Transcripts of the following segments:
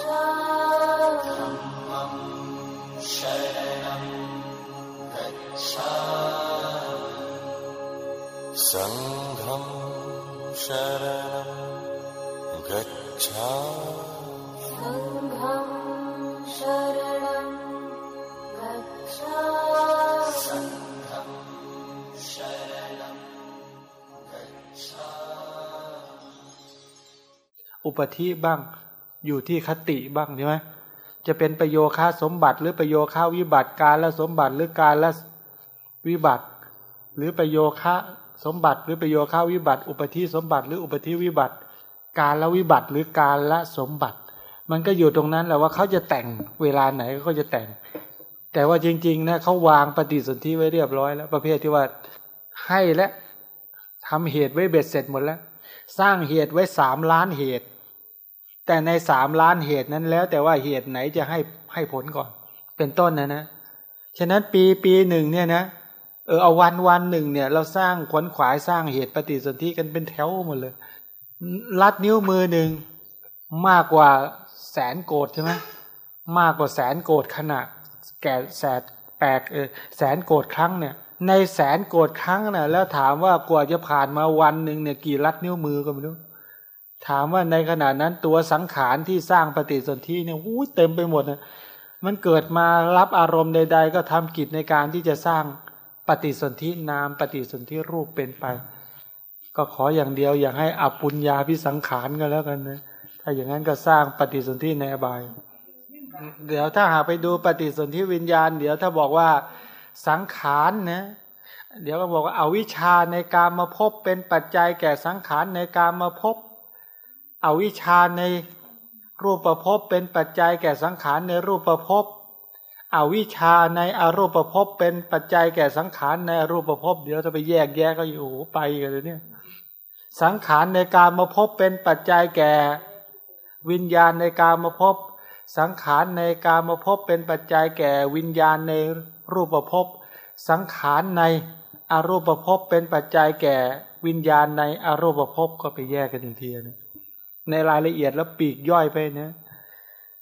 सङ्घं शरणं गच्छामि सङ्घं शरणं गच्छामि อุปธิบ้าง อยู่ที่คติบ้างใช่ไหมจะเป็นประโยค่าสมบัติ หรือประโยค่าวิบัติการและสมบัติหรือการและวิบัติ หรือประโยค่าสมบัติ หรือประโยค่าวิบัติ อุปธิสมบัติ หรืออุปธิวิบัติ การละวิบัติหรือการละสมบัติ มันก็อยู่ตรงนั้นแหละว่าเขาจะแต่งเวลาไหนเขาจะแต่ง แต่ว่าจริงๆนะเขาวางปฏิสนธิไว้เรียบร้อยแล้ว ประเภทที่ว่าให้และทำเหตุไว้เบ็ดเสร็จหมดแล้ว สร้างเหตุไว้สามล้านเหตุ แต่ในสามล้านเหตุนั้นแล้วแต่ว่าเหตุไหนจะให้ให้ผลก่อน เป็นต้นนะนะ ฉะนั้นปีปีหนึ่งเนี่ยนะเออเอาวันวันหนึ่งเนี่ย เราสร้างขวนขวายสร้างเหตุปฏิสนธิกันเป็นแถวหมดเลยลัดนิ้วมือหนึ่งมากกว่าแสนโกดใช่ไหมมากกว่าแสนโกดขณะแก่แสนแปดเออแสนโกดครั้งเนี่ย ในแสนโกดครั้งน่ะแล้วถามว่ากว่าจะผ่านมาวันหนึ่งเนี่ยกี่ลัดนิ้วมือก็ไม่รู้ ถามว่าในขณะนั้นตัวสังขารที่สร้างปฏิสนธิเนี่ยอู้เต็มไปหมดนะมันเกิดมารับอารมณ์ใด ๆ ก็ทำกิจในการที่จะสร้างปฏิสนธินามปฏิสนธิรูปเป็นไป ก็ขออย่างเดียวอย่าให้อปุญญาพิสังขารก็แล้วกันนะถ้าอย่างนั้นก็สร้างปฏิสนธิในอบาย เดี๋ยวถ้าหากไปดูปฏิสนธิวิญญาณ เดี๋ยวถ้าบอกว่าสังขารนะเดี๋ยวก็บอกว่าอาวิชชาในการมาพบเป็นปัจจัยแก่สังขารในการมาพบ อวิชชาในรูปประพบเป็นปัจจัยแก่สังขารในรูปประพบอวิชชาในอารูปประพบเป็นปัจจัยแก่สังขารในอรูปประพบเดี๋ยวจะไปแยกแยะก็อยู่ไปกันเลยเนี่ยสังขารในการมาพบเป็นปัจจัยแก่ วิญญาณในการมาพบสังขารในการมาพบเป็นปัจจัยแก่วิญญาณในรูปประพบสังขารในอารูปประพบเป็นปัจจัยแก่วิญญาณในอารูปประพบก็ไปแยกกันอีกทีนะ ในรายละเอียดแล้วปีกย่อยไปนะ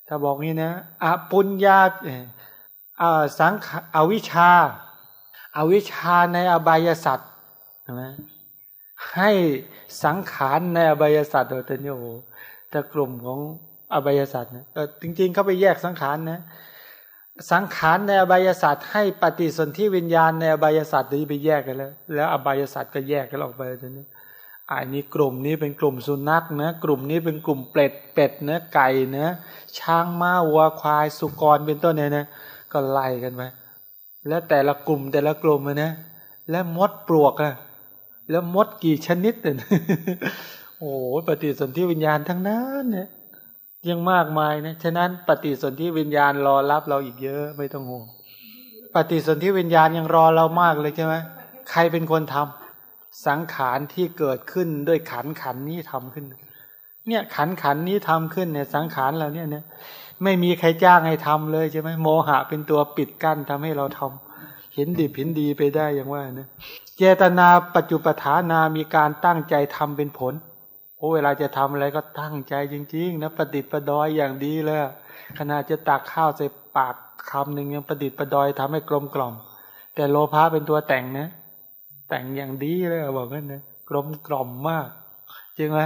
ถ้าบอกนี้นะอปุญญาสังอวิชาอาวิชาในอบายสัตว์ใช่ไหมให้สังขารในอบายสัตว์โดยตนโยถ้ากลุ่มของอบายสัตว์นะจริงๆเขาไปแยกสังขารนะสังขารในอบายสัตว์ให้ปฏิสนธิวิญญาณในอบายสัตว์นี้ไปแยกกันแล้ว แล้วอบายสัตว์ก็แยกกันออกไปตอนนี้ อันนี้กลุ่มนี้เป็นกลุ่มสุนัขนะกลุ่มนี้เป็นกลุ่มเป็ดเป็ดเนื้อไก่เนื้อช้างม้าวัวควายสุกรเป็นต้นเนี่ยนะก็ไล่กันไปแล้วแต่ละกลุ่มแต่ละกลุ่มนะแล้วมดปลวกอะแล้วมดกี่ชนิดเนี่ยโอ้ปฏิสนธิวิญญาณทั้งนั้นเนี่ยยังมากมายนะฉะนั้นปฏิสนธิวิญญาณรอรับเราอีกเยอะไม่ต้องห่วงปฏิสนธิวิญญาณยังรอเรามากเลยใช่ไหมใครเป็นคนทำ สังขารที่เกิดขึ้นด้วยขันขันนี้ทำขึ้น เนี่ยขันขันนี้ทำขึ้นเนี่ยสังขารเราเนี่ยเนี่ยไม่มีใครจ้างให้ทำเลยใช่ไหมโมหะเป็นตัวปิดกั้นทำให้เราทำเห็นดีเห็นดีไปได้อย่างว่านะเจตนาปัจจุปฐานามีการตั้งใจทำเป็นผลโอ้เวลาจะทำอะไรก็ตั้งใจจริง ๆ นะประดิษฐ์ประดอยอย่างดีเลยขณะจะตักข้าวใส่ปากคำหนึ่งยังประดิษฐ์ประดอยทำให้กลมกล่อม แต่โลภะเป็นตัวแต่งนะ แต่งอย่างดีเลยบอกงั้นนะกลมกล่อมมากจริงไหม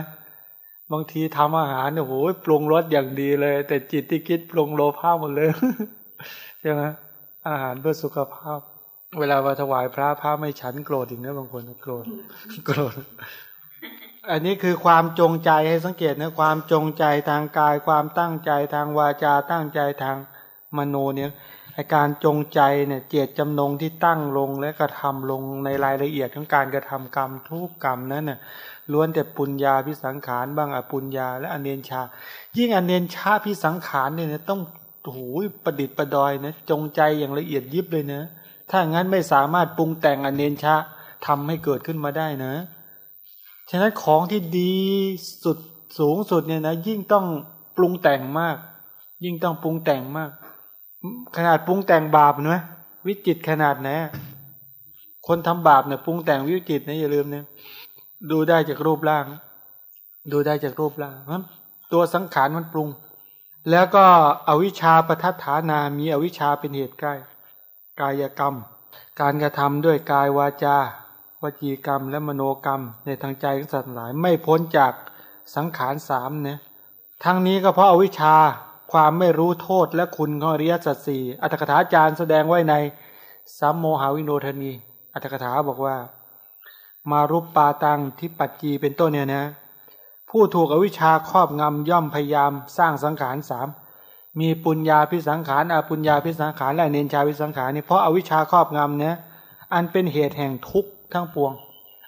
บางทีทำอาหารเนี่ยโอ้ยปรุงรสอย่างดีเลย แต่จิตที่คิดปรุงโลภะหมดเลยใช่ไหมอาหารเพื่อสุขภาพ เวลามาถวายพระพระไม่ฉันโกรธอีกนะบางคนโกรธโกรธอันนี้คือความจงใจให้สังเกตนะความจงใจทางกาย ความตั้งใจทางวาจาตั้งใจทางมโนเนี่ย อาการจงใจเนี่ยเจตจำนงที่ตั้งลงและกระทำลงในรายละเอียดของการกระทำกรรมทุกกรรมนั้นเนี่ยล้วนแต่ปุญญาพิสังขารบ้างอปุญญาและอเนนชา ยิ่งอเนนชาพิสังขารเนี่ยต้องโอ้โหประดิษฐ์ประดอยนะจงใจอย่างละเอียดยิบเลยนะถ้างั้นไม่สามารถปรุงแต่งอเนนชาทำให้เกิดขึ้นมาได้นะ ฉะนั้นของที่ดีสุดสูงสุดเนี่ยนะยิ่งต้องปรุงแต่งมาก ยิ่งต้องปรุงแต่งมาก ขนาดปรุงแต่งบาปนะวิจิตขนาดไหนคนทำบาปเนี่ยปรุงแต่งวิจิตนะอย่าลืมเนี่ยดูได้จากรูปร่าง ดูได้จากรูปร่างตัวสังขารมันปรุง แล้วก็อวิชชาประทัฐานา มีอวิชชาเป็นเหตุใกล้ กายกรรม การกระทำด้วยกายวาจาวจีกรรมและมโนกรรม ในทางใจของสัตว์หลาย ไม่พ้นจากสังขารสามเนี่ยทั้งนี้ก็เพราะอาวิชชา ความไม่รู้โทษและคุณของอริยสัจสี่อัตถกถาจารย์แสดงไว้ในสัมโมหาวิโนทนี อัตถกถาบอกว่า มารุปปาตังที่ปัจจีเป็นต้นเนี่ยนะ ผู้ถูกอวิชชาครอบงำย่อมพยายามสร้างสังขารสามมีปุญญาพิสังขารอาปุญญาพิสังขารและเนนชาพิสังขารนี่เพราะอาวิชชาครอบงำเนี่ยอันเป็นเหตุแห่งทุกข์ทั้งปวง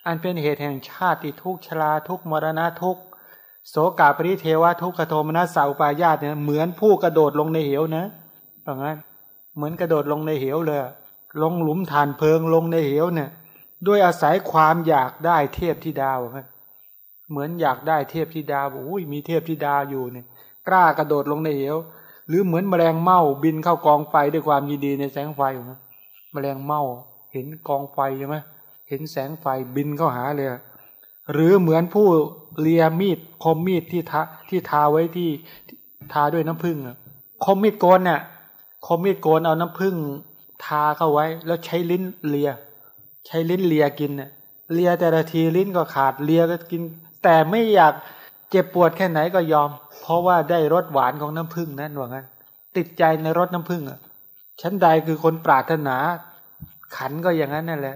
อันเป็นเหตุแห่งชาติทุกข์ชราทุกข์มรณะทุกข์ โสกาปริเทวะทุกขโทมนัสสาอุปายาตเนี่ยเหมือนผู้กระโดดลงในเหวนะอย่างนั้นเหมือนกระโดดลงในเหวเลย ลงหลุมฐานเพลิงลงในเหวเนี่ย ด้วยอาศัยความอยากได้เทพธิดาวครับเหมือนอยากได้เทพธิดาอุ้ยมีเทพธิดาอยู่เนี่ยกล้ากระโดดลงในเหว หรือเหมือนแมลงเม่าบินเข้ากองไฟด้วยความยินดีในแสงไฟนะแมลงเม่าเห็นกองไฟใช่ไหมเห็นแสงไฟบินเข้าหาเลย หรือเหมือนผู้เลียมีดคมมีดที่ทาที่ทาไว้ที่ทาด้วยน้ำผึ้งคมมีดโกนเนี่ยคมมีดโกนเอาน้ำผึ้งทาเข้าไว้ แล้วใช้ลิ้นเลีย ใช้ลิ้นเลียกินเนี่ยเลียแต่ละทีลิ้นก็ขาดเลียก็กิน แต่ไม่อยากเจ็บปวดแค่ไหนก็ยอม เพราะว่าได้รสหวานของน้ำผึ้งนั่นว่างั้น ติดใจในรสน้ำผึ้งอะชั้นใดคือคนปรารถนา ขันก็อย่างนั้นนั่นแหละ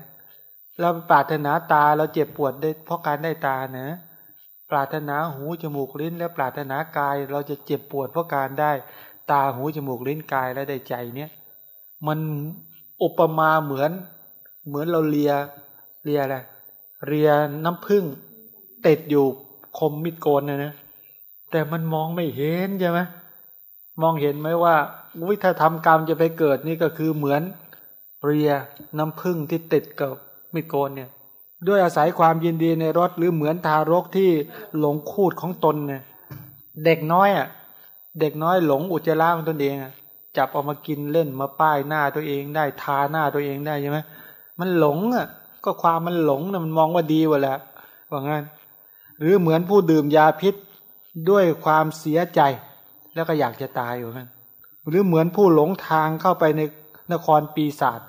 เราปรารถนาตาเราเจ็บปวดได้เพราะการได้ตานะ ปรารถนาหูจมูกลิ้น และปรารถนากายเราจะเจ็บปวดเพราะการได้ ตาหูจมูกลิ้นกายและได้ใจเนี่ยมันอุปมาเหมือน เหมือนเราเลียเลียอะไรเลียน้ำผึ้งติดอยู่คมมิดโกนนะนะแต่มันมองไม่เห็นใช่ไหมมองเห็นไหมว่าวิถ้าทำกรรมจะไปเกิดนี่ก็คือเหมือนเรียน้ำผึ้งที่ติดกับ มิดโกนเนี่ย ด้วยอาศัยความยินดีในรถหรือเหมือนทารกที่หลงคูดของตนเนี่ย เด็กน้อยอะ เด็กน้อยหลงอุจจาระของตนเองอะจับออกมากินเล่นมาป้ายหน้าตัวเองได้ทาหน้าตัวเองได้ใช่ไหมมันหลงอะ ก็ความมันหลงนะมันมองว่าดีวะแหละว่างั้น หรือเหมือนผู้ดื่มยาพิษด้วยความเสียใจ แล้วก็อยากจะตายอยู่นั่นหรือเหมือนผู้หลงทางเข้าไปในนครปีศาจ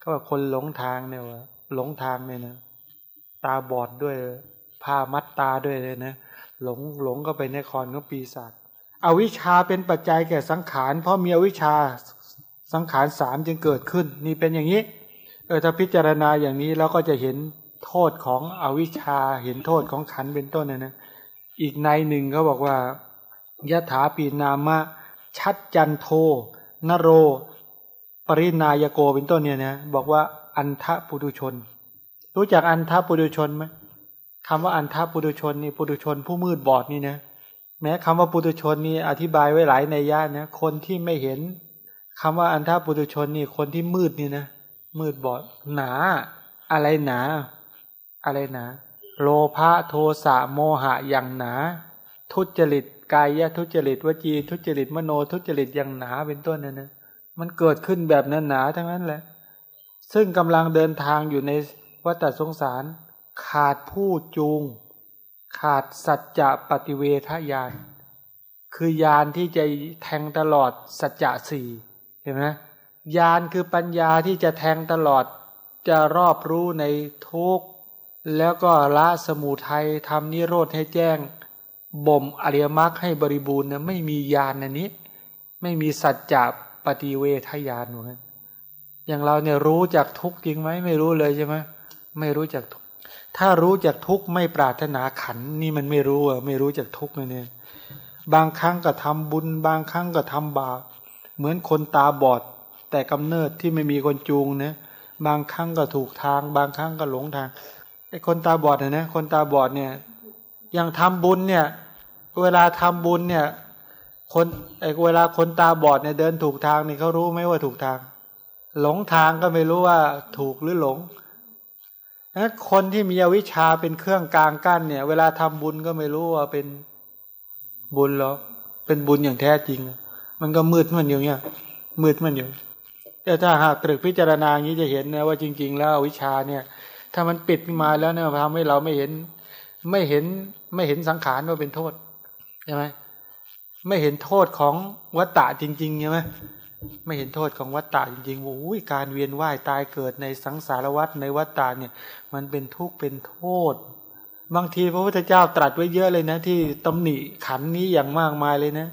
ก็ว่าคนหลงทางเนี่ยวะ หลงทางเนี่ยนะ ตาบอดด้วยผ้ามัดตาด้วยเลยนะหลงหลงก็ไปในคอนของปีศาจอวิชชาเป็นปัจจัยแก่สังขาร เพราะมีอวิชชาสังขารสามจึงเกิดขึ้น นี่เป็นอย่างนี้ เออถ้าพิจารณาอย่างนี้เราก็จะเห็นโทษของอวิชชาเห็นโทษของขันเป็นต้นนะนะอีกในหนึ่งเขาบอกว่ายะถาปีนามะ ชัดจันโทนโร ปรินายโกเป็นต้นเนี่ยนะบอกว่า อันทะปุถุชน รู้จักอันทะปุถุชนไหมคำว่าอันทะปุถุชนนี่ปุถุชนผู้มืดบอดนี่นะแม้คำว่าปุถุชนนี่อธิบายไว้หลายในย่านนะคนที่ไม่เห็นคำว่าอันทะปุถุชนนี่คนที่มืดนี่นะมืดบอดหนา อะไรหนา อะไรหนา โลภะโทสะโมหะอย่างหนา ทุจริตกายทุจริตวจี ทุจริตมโนทุจริตอย่างหนาเป็นต้นนะนะมันเกิดขึ้นแบบนั้นหนาทั้งนั้นแหละ ซึ่งกำลังเดินทางอยู่ในวัฏสงสาร ขาดผู้จูง ขาดสัจจะปฏิเวทญาณคือยานที่จะแทงตลอดสัจจะสี่เห็นไหมยานคือปัญญาที่จะแทงตลอดจะรอบรู้ในทุกแล้วก็ละสมุทัยทำนิโรธให้แจ้ง บ่มอริยมรรคให้บริบูรณ์นะไม่มียานอันนี้ ไม่มีสัจจะปฏิเวทญาณเหมือน อย่างเราเนี่ยรู้จักทุกจริงไหมไม่รู้เลยใช่ไหมไม่รู้จักทุกถ้ารู้จักทุกไม่ปรารถนาขันนี่มันไม่รู้อะไม่รู้จักทุกเลยเนี่ยบางครั้งก็ทำบุญ บางครั้งก็ทำบาปเหมือนคนตาบอด แต่กำเนิดที่ไม่มีคนจูงนะบางครั้งก็ถูกทาง บางครั้งก็หลงทางไอ้คนตาบอดนะนะคนตาบอดเนี่ยยังทำบุญเนี่ยเวลาทำบุญเนี่ยคนไอ้เวลาคนตาบอดเนี่ยเดินถูกทางนี่เขารู้ไหมว่าถูกทาง หลงทางก็ไม่รู้ว่าถูกหรือหลงนะคนที่มีอวิชชาเป็นเครื่องกลางกั้นเนี่ย เวลาทำบุญก็ไม่รู้ว่าเป็นบุญหรอกเป็นบุญอย่างแท้จริง มันก็มืดมันอยู่เนี่ยมืดมันอยู่แต่ถ้าหากตรึกพิจารณาอย่างนี้จะเห็นนะว่าจริง ๆ แล้วอวิชชาเนี่ย ถ้ามันปิดมาแล้วเนี่ยทำให้เราไม่เห็นไม่เห็นไม่เห็นสังขารว่าเป็นโทษใช่ไหมไม่เห็นโทษของวัตตะจริงๆใช่ไหม ไม่เห็นโทษของวัตตะจริงๆโอ้ยการเวียนว่ายตายเกิดในสังสารวัฏในวัตตะเนี่ย มันเป็นทุกข์เป็นโทษ บางทีพระพุทธเจ้าตรัสไว้เยอะเลยนะ ที่ตำหนิขันนี้อย่างมากมายเลยนะ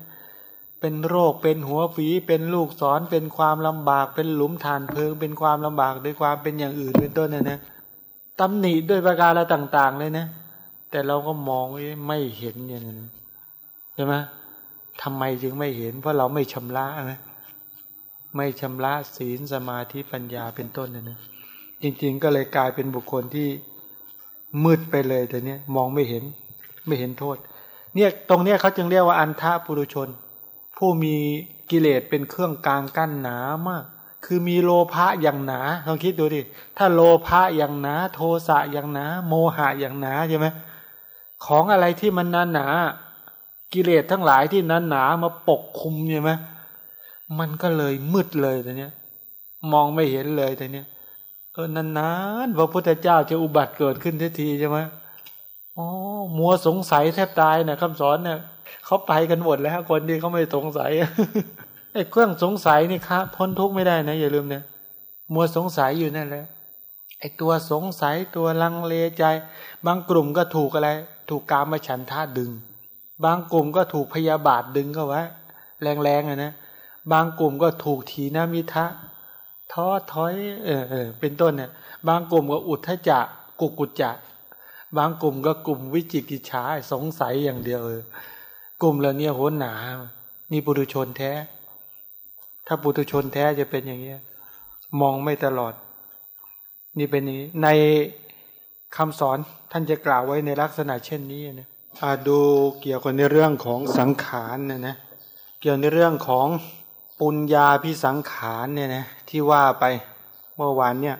เป็นโรคเป็นหัวฝีเป็นลูกศรเป็นความลำบาก เป็นหลุมฐานเพลิง เป็นความลำบากด้วยความเป็นอย่างอื่นเป็นต้นนะนะตำหนิด้วยประการอะไรต่างๆ เลยนะ แต่เราก็มองไม่เห็นอย่างนั้นใช่ไหมทำไมจึงไม่เห็น เพราะเราไม่ชำระนะ ไม่ชำระศีลสมาธิปัญญาเป็นต้นเนะนะจริงๆก็เลยกลายเป็นบุคคลที่มืดไปเลยแต่เนี้ยมองไม่เห็นไม่เห็นโทษ เนี่ยตรงเนี้ยเขาจึงเรียกว่าอันทะปุรุชน ผู้มีกิเลสเป็นเครื่องกลางกั้นหนามาก คือมีโลภะอย่างหนาลองคิดดูดิถ้าโลภะอย่างหนา โทสะอย่างหนา โมหะอย่างหนาใช่ไหมของอะไรที่มันนาหนา กิเลสทั้งหลายที่นั้นหนามาปกคุมใช่ไหม มันก็เลยมืดเลยแต่เนี้ย มองไม่เห็นเลยแต่เนี้ยเออนานๆพระพุทธเจ้าจะอุบัติเกิดขึ้นทีทีใช่ไหมอ๋อมัวสงสัยแทบตายนะคำสอนเนี่ยเขาไปกันหมดแล้วคนที่เขาไม่สงสัยไอ้เครื่องสงสัยนี่ครับพ้นทุกข์ไม่ได้นะอย่าลืมเนี่ยมัวสงสัยอยู่นั่นแหละไอ้ตัวสงสัยตัวลังเลใจ บางกลุ่มก็ถูกอะไร ถูกกามฉันท่าดึง บางกลุ่มก็ถูกพยาบาทดึงเข้าไว้ แรงๆอะนะ บางกลุ่มก็ถูกถีนามิทะท้อถอยเออเออเป็นต้นเนี่ยบางกลุ่มก็อุทธจักกุกุจจะบางกลุ่มก็กลุ่มวิจิกิจฉาสงสัยอย่างเดียวเออกลุ่มเหล่านี้โหนหนา นี่ปุถุชนแท้ ถ้าปุถุชนแท้จะเป็นอย่างเงี้ยมองไม่ตลอด นี่เป็นนี้ในคำสอนท่านจะกล่าวไว้ในลักษณะเช่นนี้นะดูเกี่ยวกับในเรื่องของสังขารนะนะเกี่ยวในเรื่องของ ปุญญาพิสังขารเนี่ยนะที่ว่าไปเมื่อวานเนี่ย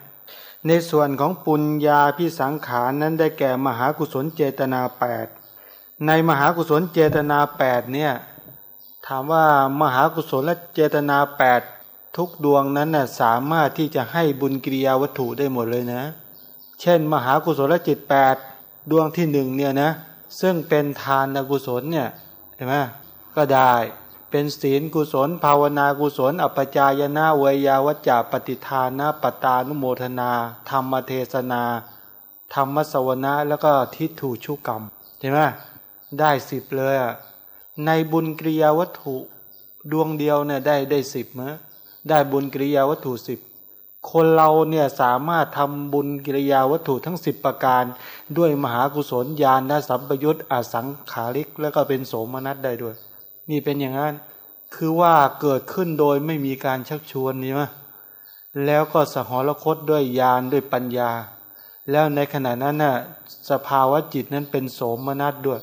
ในส่วนของปุญญาพิสังขารนั้นได้แก่มหากุศลเจตนาแปดในมหากุศลเจตนาแปดเนี่ยถามว่ามหากุศลและเจตนาแปดทุกดวงนั้นน่ะสามารถที่จะให้บุญกิริยาวัตถุได้หมดเลยนะ เช่น มหากุศลจิตแปดดวงที่หนึ่งเนี่ยนะซึ่งเป็นทานกุศลเนี่ยเห็นไหมก็ได้ เป็นศีลกุศล ภาวนากุศล อัปจายนาเวยาวจาปฏิทานะปตานุโมทนา ธรรมเทศนา ธรรมสวนะแล้วก็ทิฏฐุชุกรรมใช่ไหมได้สิบเลยอะในบุญกิริยาวัตถุดวงเดียวเนี่ยได้ได้สิบมั้ยได้บุญกิริยาวัตถุสิบคนเราเนี่ยสามารถทำบุญกิริยาวัตถุทั้งสิบประการ ด้วยมหากุศลญาณสัมปยุตอสังขาริก แล้วก็เป็นโสมนัสได้ด้วย นี่เป็นอย่างนั้น คือว่าเกิดขึ้นโดยไม่มีการชักชวนนี่มะแล้วก็สหรคตด้วยญาณด้วยปัญญา แล้วในขณะนั้นน่ะสภาวะจิตนั้นเป็นโสมนัสด้วย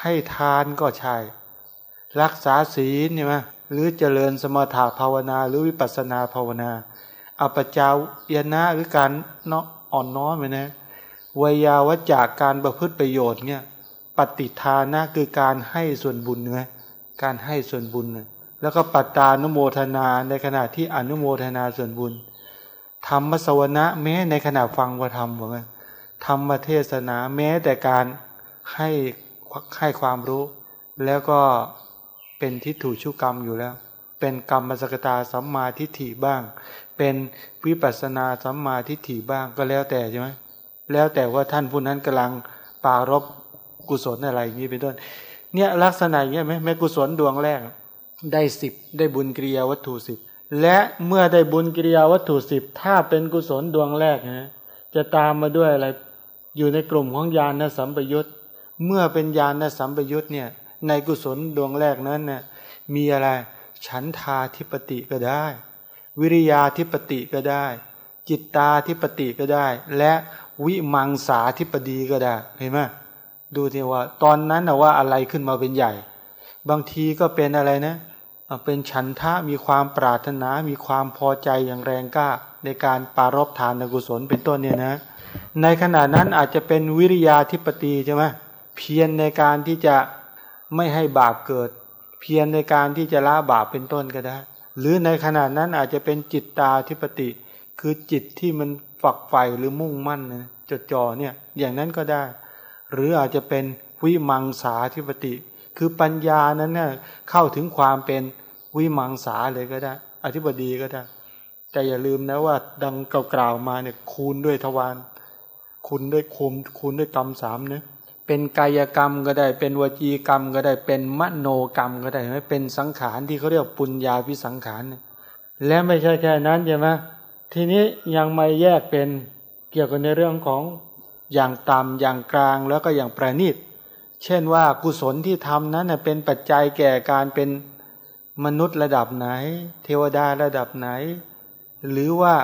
ให้ทานก็ใช่ รักษาศีลนี่มะหรือเจริญสมถะภาวนา หรือวิปัสนาภาวนาอปจาวยนะหรือการเนาะอ่อนน้อมไปนะวยาวจากการประพฤติประโยชน์เนี่ยปฏิทานะคือการให้ส่วนบุญเนี่ย การให้ส่วนบุญแล้วก็ปัตตานุโมทนาในขณะที่อนุโมทนาส่วนบุญธรรมสวนะแม้ในขณะฟังพระธรรมบอกว่าธรรมเทศนาแม้แต่การให้ให้ความรู้ แล้วก็เป็นทิฏฐุชุกรรมอยู่แล้ว เป็นกรรมสกตาสัมมาทิฏฐิบ้าง เป็นวิปัสนาสัมมาทิฏฐิบ้างก็แล้วแต่ใช่ไหมแล้วแต่ว่าท่านผู้นั้นกำลังปารบกุศลอะไรอย่างนี้เป็นต้น เนี่ยลักษณะอย่างนี้ไหมแม่กุศลดวงแรก ได้สิบได้บุญกิริยาวัตถุสิบและเมื่อได้บุญกิริยาวัตถุสิบถ้าเป็นกุศลดวงแรกนะจะตามมาด้วยอะไรอยู่ในกลุ่มของญาณสัมปยุตเมื่อเป็นญาณสัมปยุตเนี่ย ในกุศลดวงแรกนั้นเน่ยมีอะไร ฉันทาทิปติก็ได้ วิริยาทิปติก็ได้ จิตตาทิปติก็ได้ และวิมังสาธิปดีก็ได้เห็นไหม ดูทีว่า ตอนนั้นนะว่าอะไรขึ้นมาเป็นใหญ่ บางทีก็เป็นอะไรนะเป็นฉันทะมีความปรารถนา มีความพอใจอย่างแรงกล้า ในการปารบทานกุศลเป็นต้นเนี่ยนะ ในขณะนั้นอาจจะเป็นวิริยาธิปตีใช่ไหมเพียรในการที่จะไม่ให้บาปเกิด เพียรในการที่จะละบาปเป็นต้นก็ได้ หรือในขณะนั้นอาจจะเป็นจิตตาธิปติ คือจิตที่มันฝักใฝ่หรือมุ่งมั่นนะจดจ่อเนี่ยอย่างนั้นก็ได้ หรืออาจจะเป็นวิมังสาธิปติ คือปัญญานั้นเนี่ยเข้าถึงความเป็นวิมังสาเลยก็ได้ อธิบดีก็ได้ แต่อย่าลืมนะว่าดังกล่าวมาเนี่ยคูณด้วยทวารคูณด้วยคูณคูณด้วยกรรมสามเนะเป็นกายกรรมก็ได้ เป็นวจีกรรมก็ได้เป็นมโนกรรมก็ได้ไม่เป็นสังขารที่เขาเรียกปุญญาพิสังขารเนี่ยและไม่ใช่แค่นั้นใช่ไหมทีนี้ยังไม่แยกเป็นเกี่ยวกับในเรื่องของ อย่างต่ำอย่างกลางแล้วก็อย่างประณีต เช่นว่ากุศลที่ทำนั้นเป็นปัจจัยแก่การเป็นมนุษย์ระดับไหน เทวดาระดับไหน หรือว่า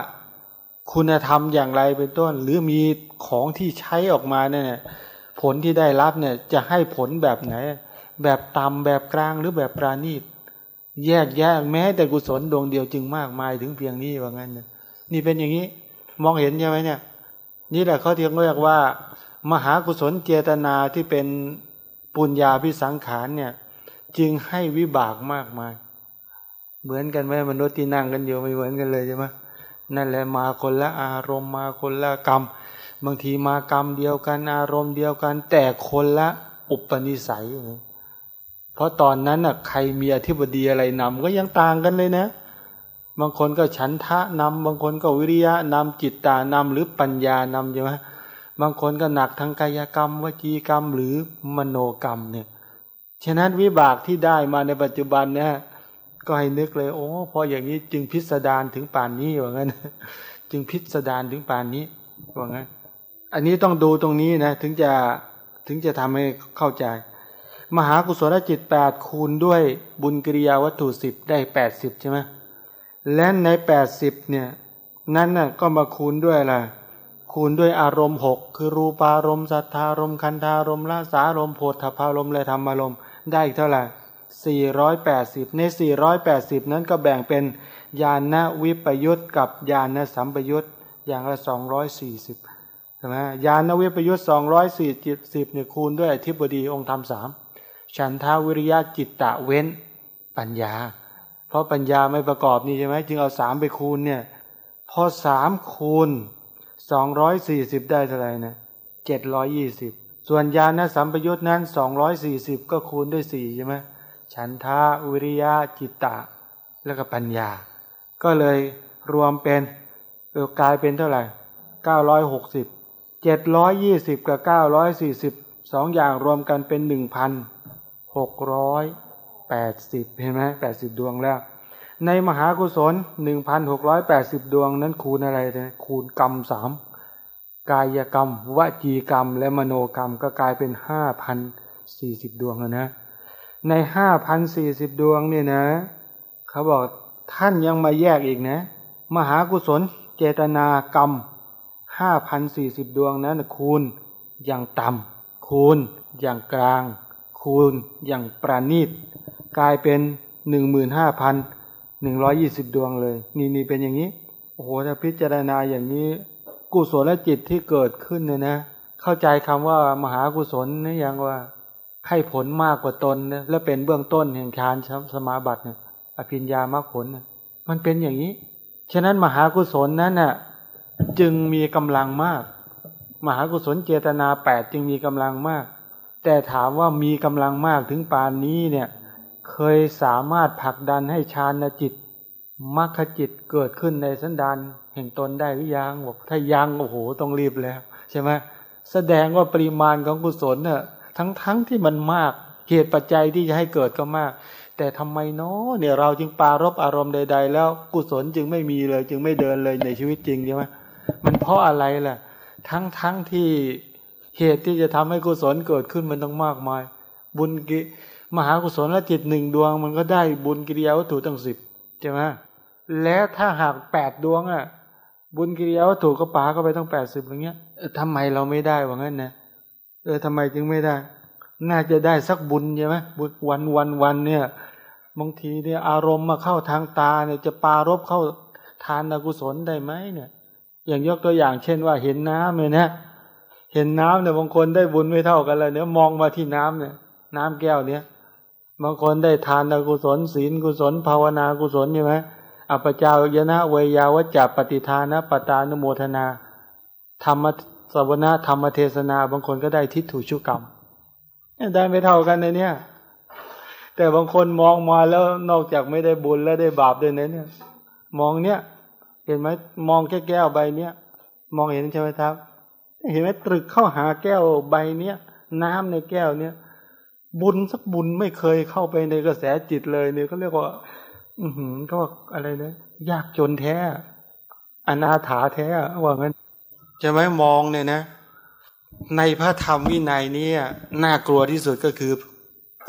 คุณธรรมอย่างไรเป็นต้น หรือมีของที่ใช้ออกมาเนี่ยผลที่ได้รับเนี่ยจะให้ผลแบบไหน แบบต่ำแบบกลางหรือแบบปราณีต แยกแยกแม้แต่กุศลดวงเดียวจึงมากมายถึงเพียงนี้ว่างั้นนี่เป็นอย่างนี้มองเห็นใช่ไหมเนี่ย นี่แหละเขาเทียงเรียกว่า มหากุศลเจตนาที่เป็นปุญญาพิสังขารเนี่ย จึงให้วิบากมากมาย เหมือนกันไหมมนุษย์ที่นั่งกันอยู่ไม่เหมือนกันเลยใช่ไหมนั่นแหละมาคนละอารมณ์มาคนละกรรม บางทีมากรรมเดียวกันอารมณ์เดียวกัน แต่คนละอุปนิสัย เพราะตอนนั้นน่ะใครมีอธิบดีอะไรนำก็ยังต่างกันเลยนะ บางคนก็ฉันทะนำบางคนก็วิริยะนำจิตตานำหรือปัญญานำใช่ไหมบางคนก็หนักทางกายกรรม วจีกรรมหรือมโนกรรมเนี่ยฉะนั้นวิบากที่ได้มาในปัจจุบันเนี่ยก็ให้นึกเลย โอ้พออย่างนี้จึงพิสดารถึงป่านนี้ว่างั้น จึงพิสดารถึงป่านนี้ว่างั้น อันนี้ต้องดูตรงนี้นะถึงจะถึงจะทำให้เข้าใจ มหากุศลจิตแปดคูณด้วยบุญกิริยาวัตถุสิบได้แปดสิบใช่ไหม และในแปดสิบเนี่ยนั้นน่ะก็มาคูณด้วยอะคูณด้วยอารมณ์หกคือรูปารมณ์สัทธารมณ์คันธารมณ์ละสารมณ์โพธพารมณ์และธรรมารมณ์ได้อีกเท่าไหร่480 ใน 480 นั้นก็แบ่งเป็นญาณวิปยุตกับญาณสัมปยุตอย่างละ 240ใช่ไหมญาณวิปยุต240เนี่ยคูณด้วยอธิบดีองค์ธรรมสามฉันทาวิริยะจิตตะเว้นปัญญา เพราะปัญญาไม่ประกอบนี่ใช่ไหมจึงเอาสามไปคูณเนี่ย พอสามคูณสองร้อยสี่สิบได้เท่าไหร่นะเจ็ดร้อยยี่สิบส่วนญาณสัมปยุตนั้นสองร้อยสี่สิบก็คูณด้วยสี่ใช่ไหมฉันทาวิริยะจิตตะ แล้วก็ปัญญา ก็เลยรวมเป็นเออกลายเป็นเท่าไหร่เก้าร้อยหกสิบเจ็ดร้อยยี่สิบกับเก้าร้อยสี่สิบสองอย่างรวมกันเป็นหนึ่งพันหกร้อย แปดสิบเห็นไหมแปดสิบดวงแล้ว ในมหากุศลหนึ่งพันหกร้อยแปดสิบดวงนั้นคูณอะไรนี่ยคูณกรรมสามกายกรรมวจีกรรม และมโนกรรมก็กลายเป็นห้าพันสี่สิบดวงนะ ในห้าพันสี่สิบดวงเนี่ยนะเขาบอกท่านยังมาแยกอีกนะ มหากุศลเจตนากรรมห้าพันสี่สิบดวงนั้นคูณอย่างต่ำคูณอย่างกลาง คูณอย่างประณีต กลายเป็นหนึ่งหมื่นห้าพันหนึ่งร้อยี่สิบดวงเลย นี่นี่เป็นอย่างนี้ โอ้โหถ้าพิจารณาอย่างนี้ กุศลจิตที่เกิดขึ้นเนี่ยนะ เข้าใจคำว่ามหากุศลนี่ยังว่าให้ผลมากกว่าตนนะและเป็นเบื้องต้นแห่งฌานสมาบัติเนี่ยอภิญญามรรคผลเนี่ยมันเป็นอย่างนี้ ฉะนั้นมหากุศลนั้นน่ะจึงมีกำลังมาก มหากุศลเจตนาแปดจึงมีกำลังมาก แต่ถามว่ามีกำลังมากถึงปานนี้เนี่ย เคยสามารถผลักดันให้ฌานจิตมรรคจิตเกิดขึ้นในสันดานแห่งตนได้หรือยังบอกถ้ายังโอ้โหต้องรีบแล้ว ใช่ไหมแสดงว่าปริมาณของกุศลเนี่ยทั้งทั้งที่มันมากเหตุปัจจัยที่จะให้เกิดก็มาก แต่ทำไมเนาะเนี่ยเราจึงปารบอารมณ์ใด ๆ แล้วกุศลจึงไม่มีเลย จึงไม่เดินเลยในชีวิตจริงใช่ไหมมันเพราะอะไรล่ะ ทั้งทั้งที่เหตุที่จะทำให้กุศลเกิดขึ้นมันต้องมากมาย บุญกิ มหากุศลจิตหนึ่งดวง มันก็ได้บุญกิริยาวัตถุตั้งสิบใช่ไหมแล้วถ้าหากแปดดวงอะ บุญกิริยาวัตถุก็ปาเข้าไปต้องแปดสิบอย่างเงี้ยเออทำไมเราไม่ได้ว่างั้นนะเออทำไมจึงไม่ได้ น่าจะได้สักบุญใช่ไหมบุญวันวันวันเนี่ยบางทีเนี่ยอารมณ์มาเข้าทางตาเนี่ยจะปารบเข้าทานอกุศลได้ไหมเนี่ย อย่างยกตัวอย่างเช่นว่าเห็นน้ำเนี่ยนะเห็นน้ำเนี่ยบางคนได้บุญไม่เท่ากันเลยเนี่ยมองมาที่น้ำเนี่ย น้ำแก้วเนี่ย บางคนได้ทานอกุศลศีลกุศล ภาวนากุศลใช่ไหมอัปจายนะเวยาวจับปฏิทานะปตานุโมทนา ธรรมสวนาธรรมเทศนา บางคนก็ได้ทิฏฐุชุกรรมได้ไม่เท่ากันในเนี่ยแต่บางคนมองมาแล้วนอกจากไม่ได้บุญแล้วได้บาปด้วยนะเนี่ย มองเนี่ยเห็นไหมมองแค่แก้วใบเนี้ยมองเห็นใช่ไหมครับ เห็นไหมตรึกเข้าหาแก้วใบเนี้ยน้ำในแก้วเนี้ย บุญสักบุญไม่เคยเข้าไปในกระแสจิตเลยเนี่ยเขาเรียกว่า อือหือก็อะไรนะยากจนแท้อนาถาแท้ว่างั้นจะไม่มองเนี่ยนะ ในพระธรรมวินัยเนี่ย น่ากลัวที่สุดก็คือ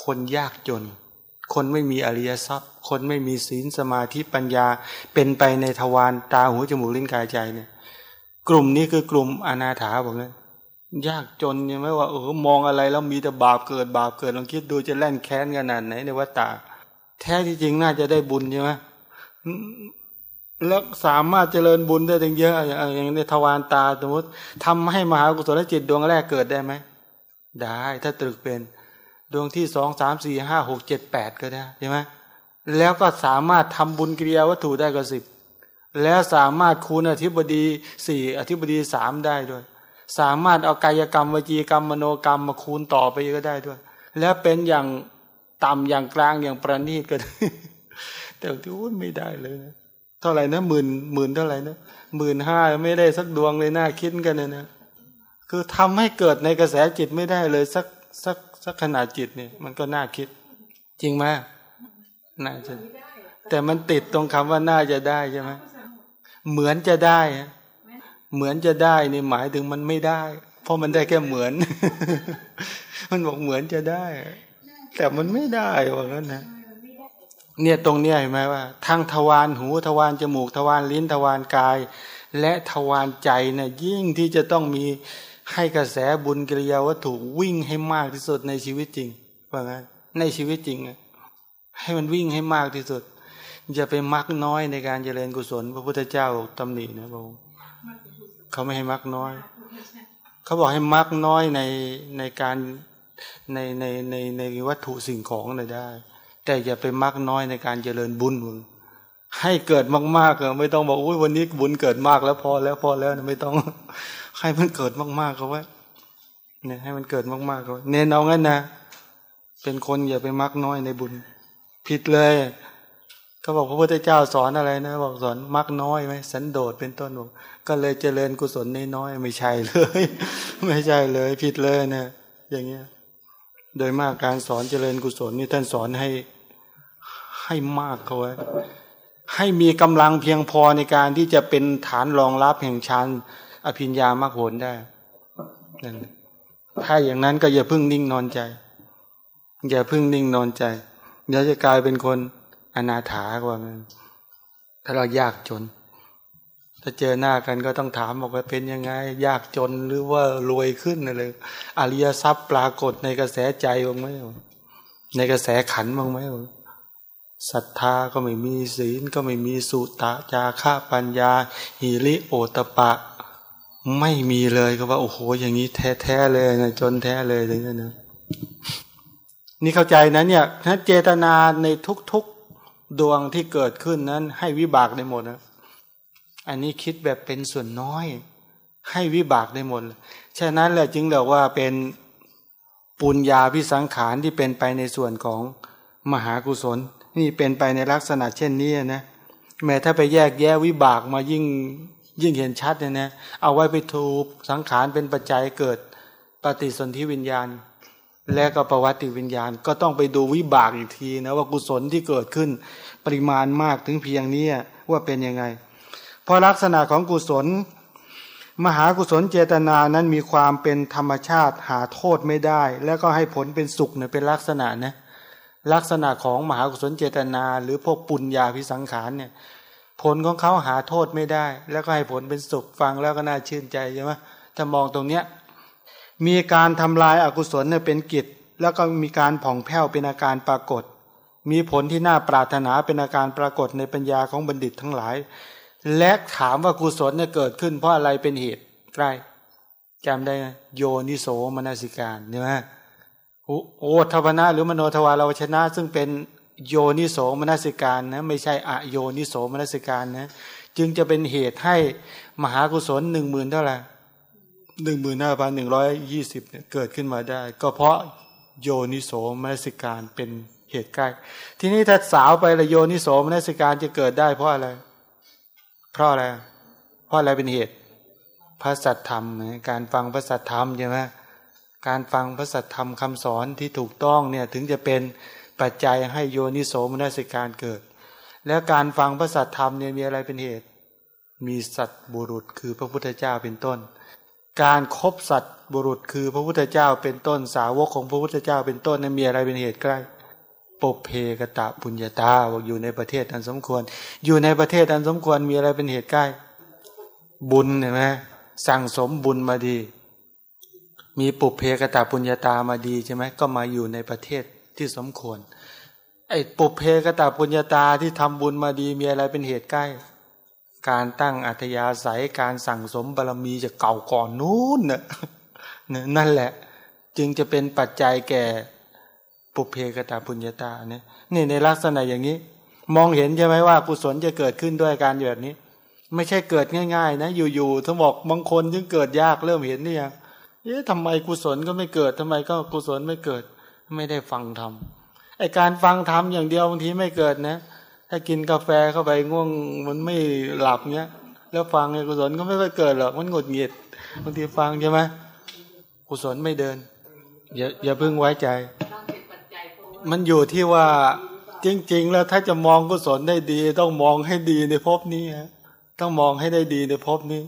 คนยากจน คนไม่มีอริยทรัพย์ คนไม่มีศีลสมาธิปัญญา เป็นไปในทวารตาหูจมูกลิ้นกายใจเนี่ย กลุ่มนี้คือกลุ่มอนาถาบอกเล ยากจนยังไม่ว่าเออมองอะไรแล้วมีแต่บาปเกิดบาปเกิดลองคิดดูจะแล่นแค้นขนาดไหนในวัฏฏะแท้ที่จริงน่าจะได้บุญใช่ไหมแล้วสามารถเจริญบุญได้ถึงเยอะอย่างในทวารตาสมมติทำให้มหากุศลจิตดวงแรกเกิดได้ไหมได้ถ้าตรึกเป็นดวงที่สองสามสี่ห้าหกเจ็ดแปดก็ได้ใช่ไหมแล้วก็สามารถทำบุญกิริยาวัตถุได้ก็สิบแล้วสามารถคูณอธิบดีสี่อธิบดีสามได้ด้วย สามารถเอากายกรรมวจีกรรมมโนกรรมมาคูณต่อไปก็ได้ด้วย แล้วเป็นอย่างต่ำอย่างกลางอย่างประณีตก็ได้แต่ที่อุ้นไม่ได้เลยนะเท่าไหร่นะหมื่นหมื่นเท่าไหร่นะหมื่นห้าไม่ได้สักดวงเลยน่าคิดกันนะนะคือทำให้เกิดในกระแสจิตไม่ได้เลยสักสักสักขนาดจิตเนี่ยมันก็น่าคิด จริงไหมน่าจะแต่มันติดตรงคำว่าน่าจะได้ใช่ไหมเหมือนจะได้ เหมือนจะได้นี่หมายถึงมันไม่ได้ เพราะมันได้แค่เหมือน มันบอกเหมือนจะได้ แต่มันไม่ได้ว่างั้นนะเนี่ยตรงเนี้ยเห็นไหมว่าทางทวารหูทวารจมูกทวารลิ้นทวารกาย และทวารใจนี่ยยิ่งที่จะต้องมีให้กระแสบุญกิริยาวัตถุวิ่งให้มากที่สุดในชีวิตจริงว่างั้นในชีวิตจริงให้มันวิ่งให้มากที่สุดอย่าไปมักน้อยในการเจริญกุศล พระพุทธเจ้าตำหนินะพระองค์ เขาไม่ให้มักน้อย เขาบอกให้มักน้อยในในการในในในในวัตถุสิ่งของเลยได้ แต่อย่าไปมักน้อยในการเจริญบุญให้เกิดมากๆก็ไม่ต้องบอกอุ้ยวันนี้บุญเกิดมากแล้วพอแล้วพอแล้วไม่ต้อง ให้มันเกิดมากๆก็ไว้เนี่ยให้มันเกิดมากๆก็เน้นเอางั้นนะเป็นคนอย่าไปมักน้อยในบุญ ผิดเลย เขาบอกพระพุทธเจ้าสอนอะไรนะ บอกสอนมักน้อยไหมสันโดษเป็นต้นบอกก็เลยเจริญกุศลน้อยไม่ใช่เลย ไม่ใช่เลย ผิดเลยนะอย่างเงี้ย โดยมากการสอนเจริญกุศลนี่ท่านสอนให้ให้มากเขาไว้ให้มีกำลังเพียงพอในการที่จะเป็นฐานรองรับแห่งชั้นอภิญญามรรคผลได้นั่นถ้าอย่างนั้นก็อย่าพึ่งนิ่งนอนใจ อย่าพึ่งนิ่งนอนใจ เดี๋ยวจะกลายเป็นคน อนาถากว่างั้นถ้าเรายากจน ถ้าเจอหน้ากันก็ต้องถามบอกว่าเป็นยังไง ยากจนหรือว่ารวยขึ้นอะไรอริยทรัพย์ปรากฏในกระแสใจบ้างไหมในกระแสขันบ้างไหมศรัทธาก็ไม่มีศีลก็ไม่มีสุตะจาค่าปัญญา หิริโอตปะ ไม่มีเลยก็ว่าโอ้โห อย่างนี้แท้ๆเลยนะจนแท้เลยอย่างนี้นะนี่เข้าใจนะเนี่ยถ้าเจตนาในทุก ดวงที่เกิดขึ้นนั้น ให้วิบากได้หมดนะอันนี้คิดแบบเป็นส่วนน้อย ให้วิบากได้หมด ฉะนั้นแหละจึงเรียกว่าเป็นปุญญาพิสังขารที่เป็นไปในส่วนของมหากุศล นี่เป็นไปในลักษณะเช่นนี้นะแม้ถ้าไปแยกแยะวิบากมายิ่งยิ่งเห็นชัดเนี่ยนะเอาไว้ไปทูบสังขารเป็นปัจจัยเกิดปฏิสนธิวิญญาณ และก็ประวัติวิญญาณ ก็ต้องไปดูวิบากอีกทีนะว่ากุศลที่เกิดขึ้น ปริมาณมากถึงเพียงนี้ว่าเป็นยังไงเพราะลักษณะของกุศล มหากุศลเจตนานั้นมีความเป็นธรรมชาติหาโทษไม่ได้ แล้วก็ให้ผลเป็นสุขเนี่ยเป็นลักษณะนะลักษณะของมหากุศลเจตนา หรือพวกปุญญาพิสังขารเนี่ยผลของเขาหาโทษไม่ได้ แล้วก็ให้ผลเป็นสุขฟังแล้วก็น่าชื่นใจใช่ไหมถ้ามองตรงเนี้ย มีการทำลายอากุศลเนี่ยเป็นกิจ แล้วก็มีการผ่องแผ้วเป็นอาการปรากฏ มีผลที่น่าปรารถนาเป็นอาการปรากฏในปัญญาของบัณฑิตทั้งหลาย และถามว่ากุศลเนี่ยเกิดขึ้นเพราะอะไรเป็นเหตุใกล้จำได้โยนิโสมนสิการเนี่ยไหมโอทวนาหรือมโนทวารวชนะ ซึ่งเป็นโยนิโสมนสิการนะไม่ใช่อโยนิโสมนสิการนะจึงจะเป็นเหตุให้มหากุศลหนึ่งหมื่นเท่าไหร่ หนึ่งหมื่นห้าพันหนึ่งร้อยยี่สิบเนี่ยเกิดขึ้นมาได้ ก็เพราะโยนิโสมนสิการเป็นเหตุใกล้ ทีนี้ถ้าสาวไปละโยนิโสมนสิการจะเกิดได้เพราะอะไร เพราะอะไร เพราะอะไรเป็นเหตุ พระสัทธรรม การฟังพระสัทธรรมใช่ไหมการฟังพระสัทธรรมคำสอนที่ถูกต้องเนี่ยถึงจะเป็นปัจจัยให้โยนิโสมนสิการเกิด แล้วการฟังพระสัทธรรมเนี่ยมีอะไรเป็นเหตุ มีสัตบุรุษคือพระพุทธเจ้าเป็นต้น การครบสัตว์บุรุษคือพระพุทธเจ้าเป็นต้นสาวกของพระพุทธเจ้าเป็นต้นนั้นมีอะไรเป็นเหตุใกล้ปบเพกตะปุญญาตาอยู่ในประเทศอันสมควร อยู่ในประเทศอันสมควรมีอะไรเป็นเหตุใกล้ บุญเห็นไหมสั่งสมบุญมาดี มีปุเพกตะปุญญาตามาดีใช่ไหมก็มาอยู่ในประเทศที่สมควรไอ้ปุเพกตาปุญญาตาที่ทำบุญมาดีมีอะไรเป็นเหตุใกล้ การตั้งอัธยาศัยการสั่งสมบารรมีจะเก่าก่อนนู้นเน่ะนั่นแหละ จึงจะเป็นปัจจัยแก่ปุเพกตาปุญญาตาเนี่ยนี่ในลักษณะอย่างนี้ มองเห็นใช่ไหมว่ากุศลจะเกิดขึ้นด้วยการแบบนี้ ไม่ใช่เกิดง่าย ๆ นะอยู่ๆถ้าบอกบางคนยังเกิดยากเริ่มเห็นเนี่ยเอ๊ะทำไมกุศลก็ไม่เกิดทำไมก็กุศลไม่เกิด ไม่ได้ฟังธรรมไอการฟังธรรมอย่างเดียวบางทีไม่เกิดนะ ถ้ากินกาแฟเข้าไปง่วงมันไม่หลับเนี้ย แล้วฟังไอกุศลก็ไม่ค่อยเกิดหรอกมันหงุดหงิดบางทีฟังใช่ไหมกุศลไม่เดิน อย่าอย่าเพิ่งไว้ใจ มันอยู่ที่ว่าจริง ๆ แล้วถ้าจะมองกุศลได้ดี ต้องมองให้ดีในภพนี้ฮะต้องมองให้ได้ดีในภพนี้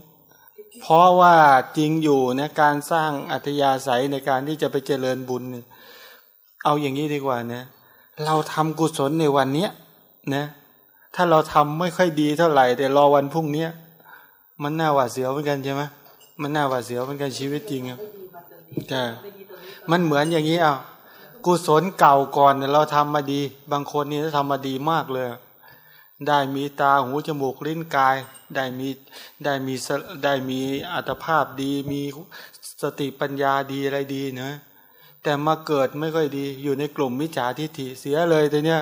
เพราะว่าจริงอยู่นะการสร้างอัธยาศัยในการที่จะไปเจริญบุญ เอาอย่างนี้ดีกว่านะ เราทำกุศลในวันเนี้ย นะถ้าเราทำไม่ค่อยดีเท่าไหร่ แต่รอวันพรุ่งเนี้ยมันน่าหวาดเสียวเหมือนกันใช่ไหมมันน่าหวาดเสียวเหมือนกันชีวิตจริงอะใช่มันเหมือนอย่างนี้อะกุศลเก่าก่อนเนี่ยเราทำมาดี บางคนนี่ทำมาดีมากเลย ได้มีตาหูจมูกลิ้นกาย ได้มีได้มีได้มีอัตภาพดี มีสติปัญญาดีอะไรดีเนะแต่มาเกิดไม่ค่อยดี อยู่ในกลุ่มมิจฉาทิฏฐิเสียเลยแต่เนี้ย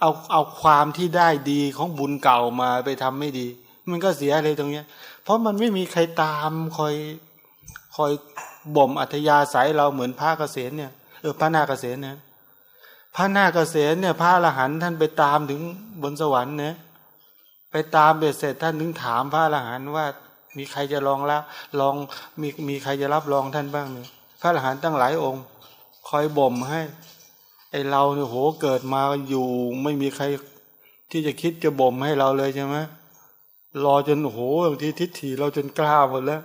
เอาเอาความที่ได้ดีของบุญเก่ามาไปทำไม่ดี มันก็เสียเลยตรงเนี้ย เพราะมันไม่มีใครตามคอยคอยบ่มอัธยาศัยเราเหมือนพระเกษณเนี่ยเออพระนาเกษณเนี่ยพระนาเกษณเนี่ยพระอรหันต์ท่านไปตามถึงบนสวรรค์เนี่ยไปตามเบ็ดเสร็จท่านถึงถามพระอรหันต์ว่ามีใครจะลองแล้วลองมีมีใครจะรับรองท่านบ้างเนี่ยพระอรหันต์ตั้งหลายองค์ คอยบ่มให้ ไอเราเนี่ยโหเกิดมาอยู่ไม่มีใครที่จะคิดจะบ่มให้เราเลยใช่ไหมรอจนโหบางทีทิฏฐิเราจนกล้าหมดแล้ว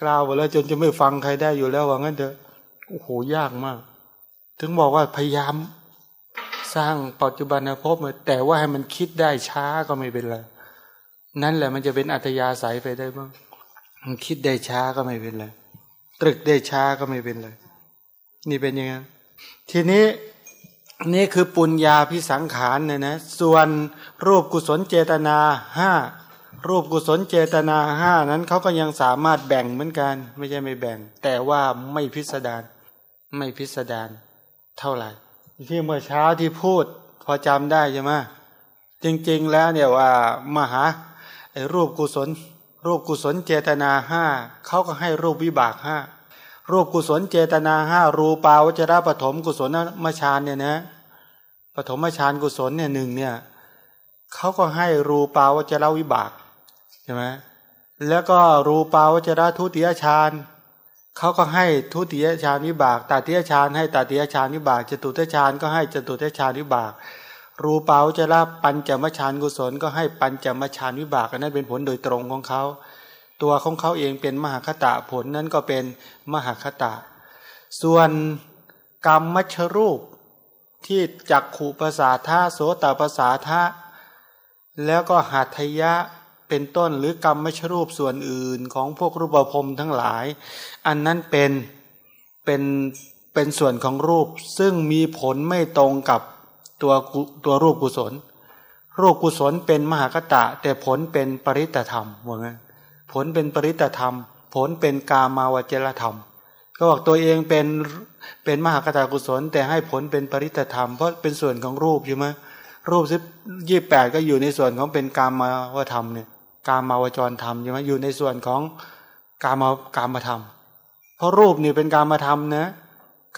กล้าหมดแล้วจนจะไม่ฟังใครได้อยู่แล้วว่างั้นเถอะโอ้โหยากมาก ถึงบอกว่าพยายามสร้างปัจจุบันภพมาแต่ว่าให้มันคิดได้ช้าก็ไม่เป็นไรนั่นแหละมันจะเป็นอัตยาศัยไปได้บ้างมันคิดได้ช้าก็ไม่เป็นไรตรึกได้ช้าก็ไม่เป็นไรนี่เป็นยังไงทีนี้ นี่คือปุญญาพิสังขารเนี่ยนะส่วนรูปกุศลเจตนาห้ารูปกุศลเจตนาห้านั้นเขาก็ยังสามารถแบ่งเหมือนกัน ไม่ใช่ไม่แบ่ง แต่ว่าไม่พิสดารไม่พิสดารเท่าไหร่ ที่เมื่อเช้าที่พูด พอจำได้ใช่ไหมจริง ๆ แล้วเนี่ยว่ามหาไอ้รูปกุศล รูปกุศลเจตนาห้าเขาก็ให้รูปวิบากห้า รูปกุศลเจตนาห้ารูปาวจระปฐมกุศลมชานเนี่ยนะปฐมฌานกุศลเนี่ยหนึ่งเนี่ยเขาก็ให้รูปาวจระวิบากใช่ไหมแล้วก็รูปาวจระทุติยฌานเขาก็ให้ทุติยฌานวิบากตติยฌานให้ตติยฌานวิบากจตุตฌานก็ให้จตุตฌานวิบาก รูปาวจระปัญจมฌานกุศลก็ให้ปัญจมฌานวิบากนั้นเป็นผลโดยตรงของเขา ตัวของเขาเองเป็นมหาคตะผลนั้นก็เป็นมหาคตะ ส่วนกรรมมัชรูปที่จักขู่ภาษาท่าโสตภาษาท่าแล้วก็หัตถยะเป็นต้นหรือกรรมมชรูปส่วนอื่นของพวกรูปภพทั้งหลาย อันนั้นเป็นเป็นเป็นส่วนของรูปซึ่งมีผลไม่ตรงกับตัวตัวรูปกุศล รูปกุศลเป็นมหากตะ แต่ผลเป็นปริตธรรมว่าไง ผลเป็นปริตธรรม ผลเป็นกามาวจรธรรม ก็บอกตัวเองเป็นเป็นมหากตะกุศล แต่ให้ผลเป็นปริตธรรม เพราะเป็นส่วนของรูปใช่ไหมรูปสิบยี่แปดก็อยู่ในส่วนของเป็นกามาวธรรมเนี่ยกามาวจรธรรมใช่ไหมอยู่ในส่วนของกามากามธรรม เพราะรูปนี่เป็นกามธรรมนะ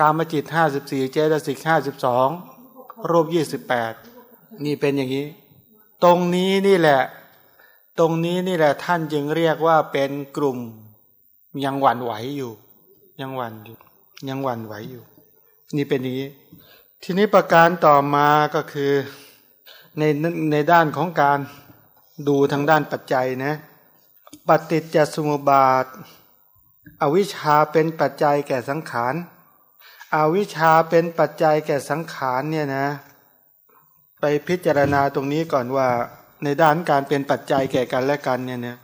กามจิตห้าสิบสี่เจตสิกห้าสิบสองรูปยี่สิบแปดนี่เป็นอย่างนี้ ตรงนี้นี่แหละ ตรงนี้นี่แหละท่านจึงเรียกว่าเป็นกลุ่มยังหวั่นไหวอยู่ ยังหวั่นอยู่ยังหวั่นไหวอยู่ นี่เป็นนี้ ทีนี้ประการต่อมาก็คือในในด้านของการดูทางด้านปัจจัยนะปฏิจจสมุปบาท อวิชชาเป็นปัจจัยแก่สังขารอวิชชาเป็นปัจจัยแก่สังขารเนี่ยนะ ไปพิจารณาตรงนี้ก่อนว่า ในด้านการเป็นปัจจัยแก่กันและกันเนี่ยนะ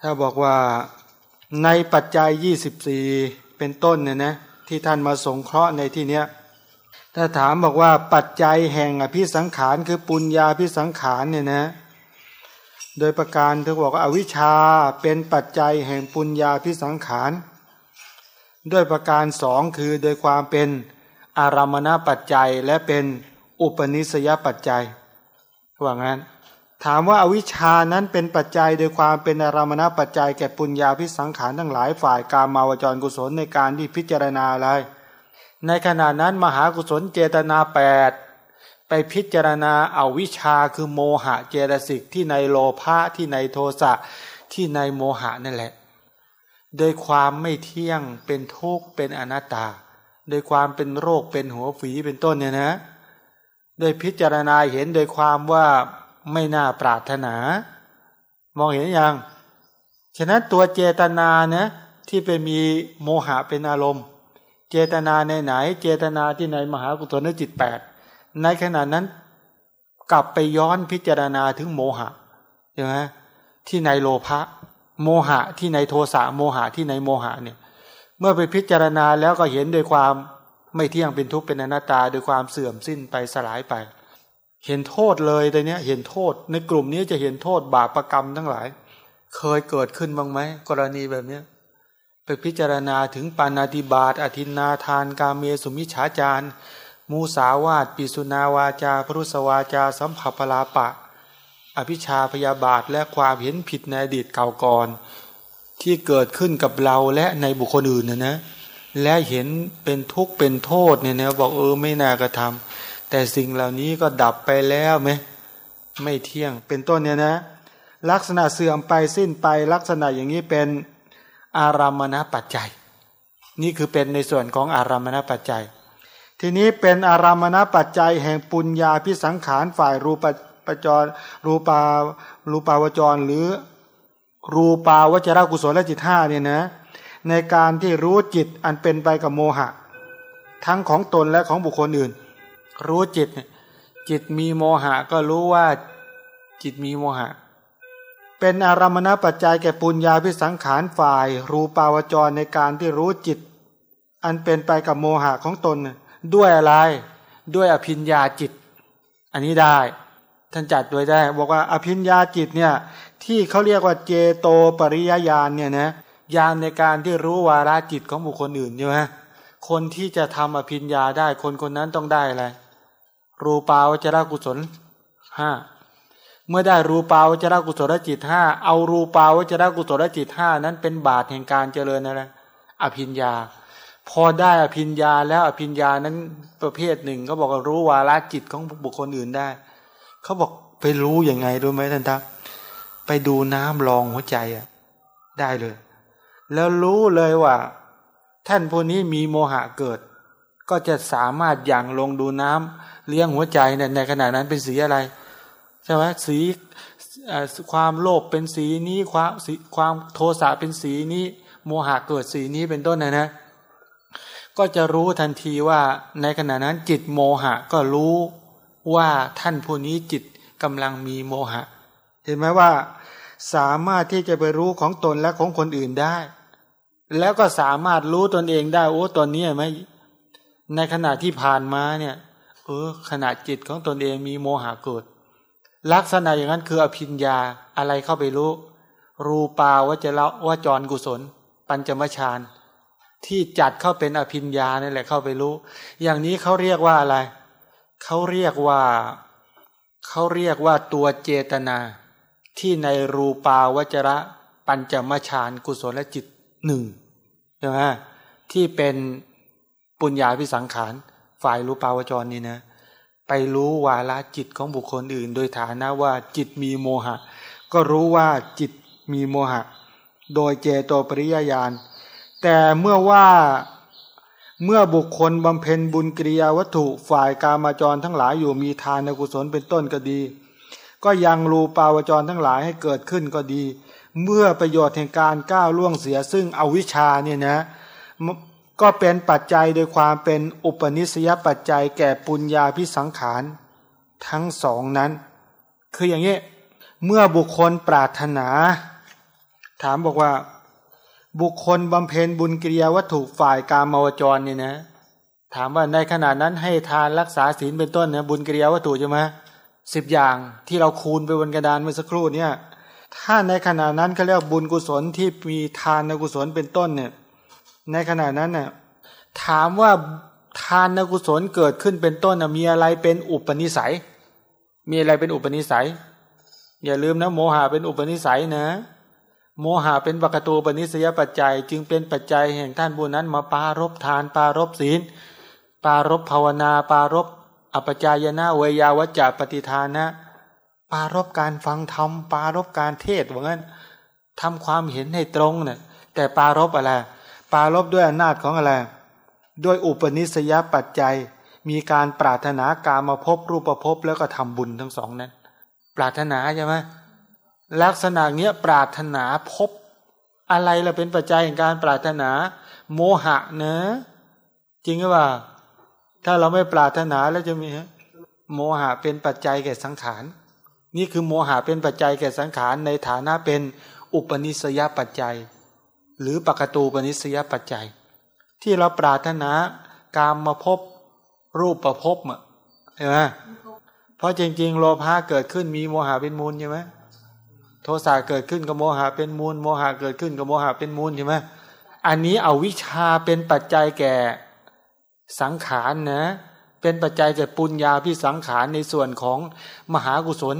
ถ้าบอกว่าในปัจจัยยี่สิบสี่เป็นต้นเนี่ยนะที่ท่านมาสงเคราะห์ในที่เนี้ยถ้าถามบอกว่าปัจจัยแห่งอภิสังขารคือปุญญาภิสังขารเนี่ยนะโดยประการเธอบอกว่าอวิชชาเป็นปัจจัยแห่งปุญญาภิสังขารด้วยประการสองคือโดยความเป็นอารามณปัจจัยและเป็นอุปนิสยปัจจัยว่างั้น ถามว่าอาวิชชานั้นเป็นปัจจัยโดยความเป็นอารามณปัจจัยแก่ปุญญาภิสังขารทั้งหลายฝ่ายกามาวจรกุศลในการที่พิจารณาอะไร ในขณะนั้นมหากุศลเจตนาแปดไปพิจารณาอาวิชาคือโมหะเจตสิกที่ในโลภะที่ในโทสะที่ในโมหะนั่นแหละ โดยความไม่เที่ยงเป็นทุกข์เป็นอนัตตา โดยความเป็นโรคเป็นหัวฝีเป็นต้นเนี่ยนะ โดยพิจารณาเห็นโดยความว่า ไม่น่าปรารถนา มองเห็นยังฉะนั้นตัวเจตนานะที่ไปมีโมหะเป็นอารมณ์ เจตนาในไหน เจตนาที่ในมหากุศลจิตแปดในขณะนั้นกลับไปย้อนพิจารณาถึงโมหะใช่ไหมที่ในโลภะโมหะที่ในโทสะโมหะที่ในโมหะเนี่ย เมื่อไปพิจารณาแล้วก็เห็นโดยความไม่เที่ยงเป็นทุกข์เป็นอนัตตาโดยความเสื่อมสิ้นไปสลายไป เห็นโทษเลยแต่เนี้ยเห็นโทษ ในกลุ่มนี้จะเห็นโทษบาปรกรรมทั้งหลาย เคยเกิดขึ้นบ้างไหมกรณีแบบเนี้ยไปพิจารณาถึงปานาติบาตอธินนาทาน กาเมสุมิฉาจารมูสาวาตปิสุนาวาจาพรุสวาจา สัมผัปลาปะ อภิชาพยาบาทและความเห็นผิดในอดีตเก่าก่อน ที่เกิดขึ้นกับเราและในบุคคลอื่นนะนะและเห็นเป็นทุกข์เป็นโทษเนี่ยนะบอกเออไม่น่ากระทำ แต่สิ่งเหล่านี้ก็ดับไปแล้วไหมไม่เที่ยงเป็นต้นเนี่ยนะ ลักษณะเสื่อมไปสิ้นไปลักษณะอย่างนี้เป็นอารามณปัจจัย นี่คือเป็นในส่วนของอารามณปัจจัย ทีนี้เป็นอารามณปัจจัยแห่งปุญญาพิสังขารฝ่ายรูปปจรรูปารูปาวจรหรือรูปาวจรกุศลและจิตห้าเนี่ยนะในการที่รู้จิตอันเป็นไปกับโมหะ ทั้งของตนและของบุคคลอื่น รู้จิตจิตมีโมหะก็รู้ว่าจิตมีโมหะ เป็นอารามณปัจจัยแก่ปุญญาพิสังขารฝ่าย รูปาวจรในการที่รู้จิต อันเป็นไปกับโมหะของตนด้วยอะไรด้วยอภิญญาจิต อันนี้ได้ ท่านจัดโดยได้ บอกว่าอภิญญาจิตเนี่ยที่เขาเรียกว่าเจโตปริยญาณเนี่ยนะญาณในการที่รู้วาระจิตของบุคคลอื่นใช่ไหมคนที่จะทำอภิญญาได้คนคนนั้นต้องได้อะไร รูปาวจรกุศลห้าเมื่อได้รูปาวจรกุศลจิตห้าเอารูปาวจรกุศลจิตห้านั้นเป็นบาตแห่งการเจริญอะไรอภิญญา พอได้อภิญญาแล้วอภิญญานั้นประเภทหนึ่งเขาบอกว่ารู้วาระจิตของบุคคลอื่นได้เขาบอกไปรู้ยังไงรู้ไหมท่านทักไปดูน้ำรองหัวใจอะ ได้เลย แล้วรู้เลยว่า ท่านพวกนี้มีโมหะเกิด ก็จะสามารถอย่างลงดูน้ำเลี้ยงหัวใจเนี่ยในขณะนั้นเป็นสีอะไรใช่ไหมสีความโลภเป็นสีนี้ความความโทสะเป็นสีนี้ โมหะเกิดสีนี้เป็นต้นนะนะ ก็จะรู้ทันทีว่าในขณะนั้นจิตโมหะก็รู้ว่าท่านผู้นี้จิตกำลังมีโมหะ เห็นไหมว่าสามารถที่จะไปรู้ของตนและของคนอื่นได้ แล้วก็สามารถรู้ตนเองได้โอ้ตอนนี้ไหม ในขณะที่ผ่านมาเนี่ยเออขณะจิตของตนเองมีโมหะเกิด ลักษณะอย่างนั้นคืออภิญญาอะไรเข้าไปรู้ รูปาวจระวจรกุศล ปัญจมฌานที่จัดเข้าเป็นอภิญญานี่แหละเข้าไปรู้ อย่างนี้เขาเรียกว่าอะไรเขาเรียกว่าเขาเรียกว่าตัวเจตนาที่ในรูปาวจระปัญจมฌานกุศลและจิตหนึ่งใช่ไหมที่เป็น ปุญญาพิสังขารฝ่ายรูปาวจรนี่นะ ไปรู้วาละจิตของบุคคลอื่น โดยฐานะว่าจิตมีโมหะ ก็รู้ว่าจิตมีโมหะ โดยเจโตปริยญาณแต่เมื่อว่าเมื่อบุคคลบำเพ็ญบุญกิริยาวัตถุฝ่ายกามาจรทั้งหลายอยู่มีทานกุศลเป็นต้นก็ดี ก็ยังรูปาวจรทั้งหลายให้เกิดขึ้นก็ดี เมื่อประโยชน์แห่งการก้าวล่วงเสียซึ่งอวิชชาเนี่ยนะ ก็เป็นปัจจัยโดยความเป็นอุปนิสัยปัจจัยแก่ปุญญาพิสังขาร ทั้งสองนั้น คืออย่างนี้เมื่อบุคคลปรารถนา ถามบอกว่า บุคคลบำเพ็ญบุญกิริยาวัตถุฝ่ายกามาวจรเนี่ยนะ ถามว่าในขณะนั้นให้ทานรักษาศีลเป็นต้นนะบุญกิริยาวัตถุใช่ไหมสิบอย่างที่เราคูณไปบนกระดานเมื่อสักครู่เนี่ยถ้าในขณะนั้นเขาเรียกบุญกุศลที่มีทานกุศลเป็นต้นเนี่ย ในขณะนั้นเนี่ยถามว่าทานกุศลเกิดขึ้นเป็นต้นมีอะไรเป็นอุปนิสัย มีอะไรเป็นอุปนิสัย อย่าลืมนะโมหะเป็นอุปนิสัยนะ โมหะเป็นปกตูปนิสยปัจจัย จึงเป็นปัจจัยแห่งท่านบุญนั้น มาปารบทาน ปารบศีล ปารบภาวนา ปารบอปจายนะเวยาวจจะปฏิทานะ ปารบการฟังธรรม ปารบการเทศว่างั้นทำความเห็นให้ตรงเนะ่ยแต่ปารบอะไร ปารบด้วยอำนาจของอะไร ด้วยอุปนิสยปัจจัย มีการปรารถนาการมาพบรูปภพแล้วก็ทำบุญทั้งสองนั้น ปรารถนาใช่ไหมลักษณะเนี้ยปรารถนาพบอะไรเราเป็นปัจจัยของการปรารถนา โมหะเนะจริงหรือเปล่าถ้าเราไม่ปรารถนาแล้วจะมีโมหะเป็นปัจจัยแก่สังขาร นี่คือโมหะเป็นปัจจัยแก่สังขารในฐานะเป็นอุปนิสยปัจจัย หรือปกตูปนิสยปัจจัย ที่เราปรารถนาการมาพบรูปประพบอะเห็นไหมเพราะจริง ๆ โลภะเกิดขึ้นมีโมหะเป็นมูลใช่ไหมโทสะเกิดขึ้นกับโมหะเป็นมูล โมหะเกิดขึ้นกับโมหะเป็นมูลใช่ไหมอันนี้เอาวิชาเป็นปัจจัยแก่สังขารนะ เป็นปัจจัยแก่ปุญญาพิสังขารในส่วนของมหากุศล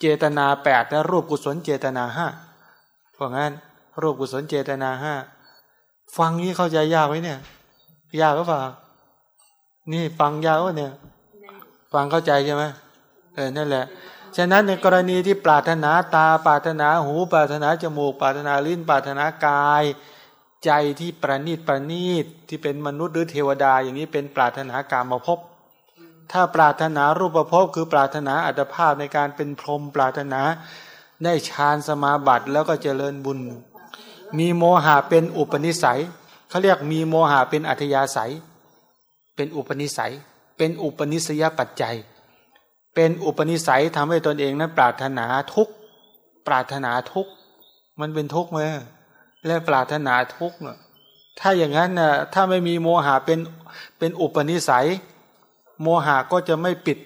เจตนาแปดและรูปกุศลเจตนาห้าเพราะงั้น รูปกุศลเจตนาห้าฟังนี้เข้าใจยากไหมเนี่ย ยากหรือเปล่า นี่ฟังยากวะเนี่ย ฟังเข้าใจใช่ไหมเออนั่นแหละ ฉะนั้นในกรณีที่ปรารถนาตาปรารถนาหูปรารถนาจมูกปรารถนาลิ้นปรารถนากาย ใจที่ประณีตประณีตที่เป็นมนุษย์หรือเทวดา อย่างนี้เป็นปรารถนาการมาพบถ้าปรารถนารูปภพคือปรารถนาอัตภาพในการเป็นพรหมปรารถนาได้ฌานสมาบัติแล้วก็เจริญบุญ มีโมหะเป็นอุปนิสัยเขาเรียกมีโมหะเป็นอัธยาศัย เป็นอุปนิสัย เป็นอุปนิสยปัจจัย เป็นอุปนิสัยทำให้ตนเองนั้นปรารถนาทุกปรารถนาทุกมันเป็นทุกไหมและปรารถนาทุกถ้าอย่างนั้นนะถ้าไม่มีโมหะเป็นเป็นอุปนิสัย โมหะก็จะไม่ปิด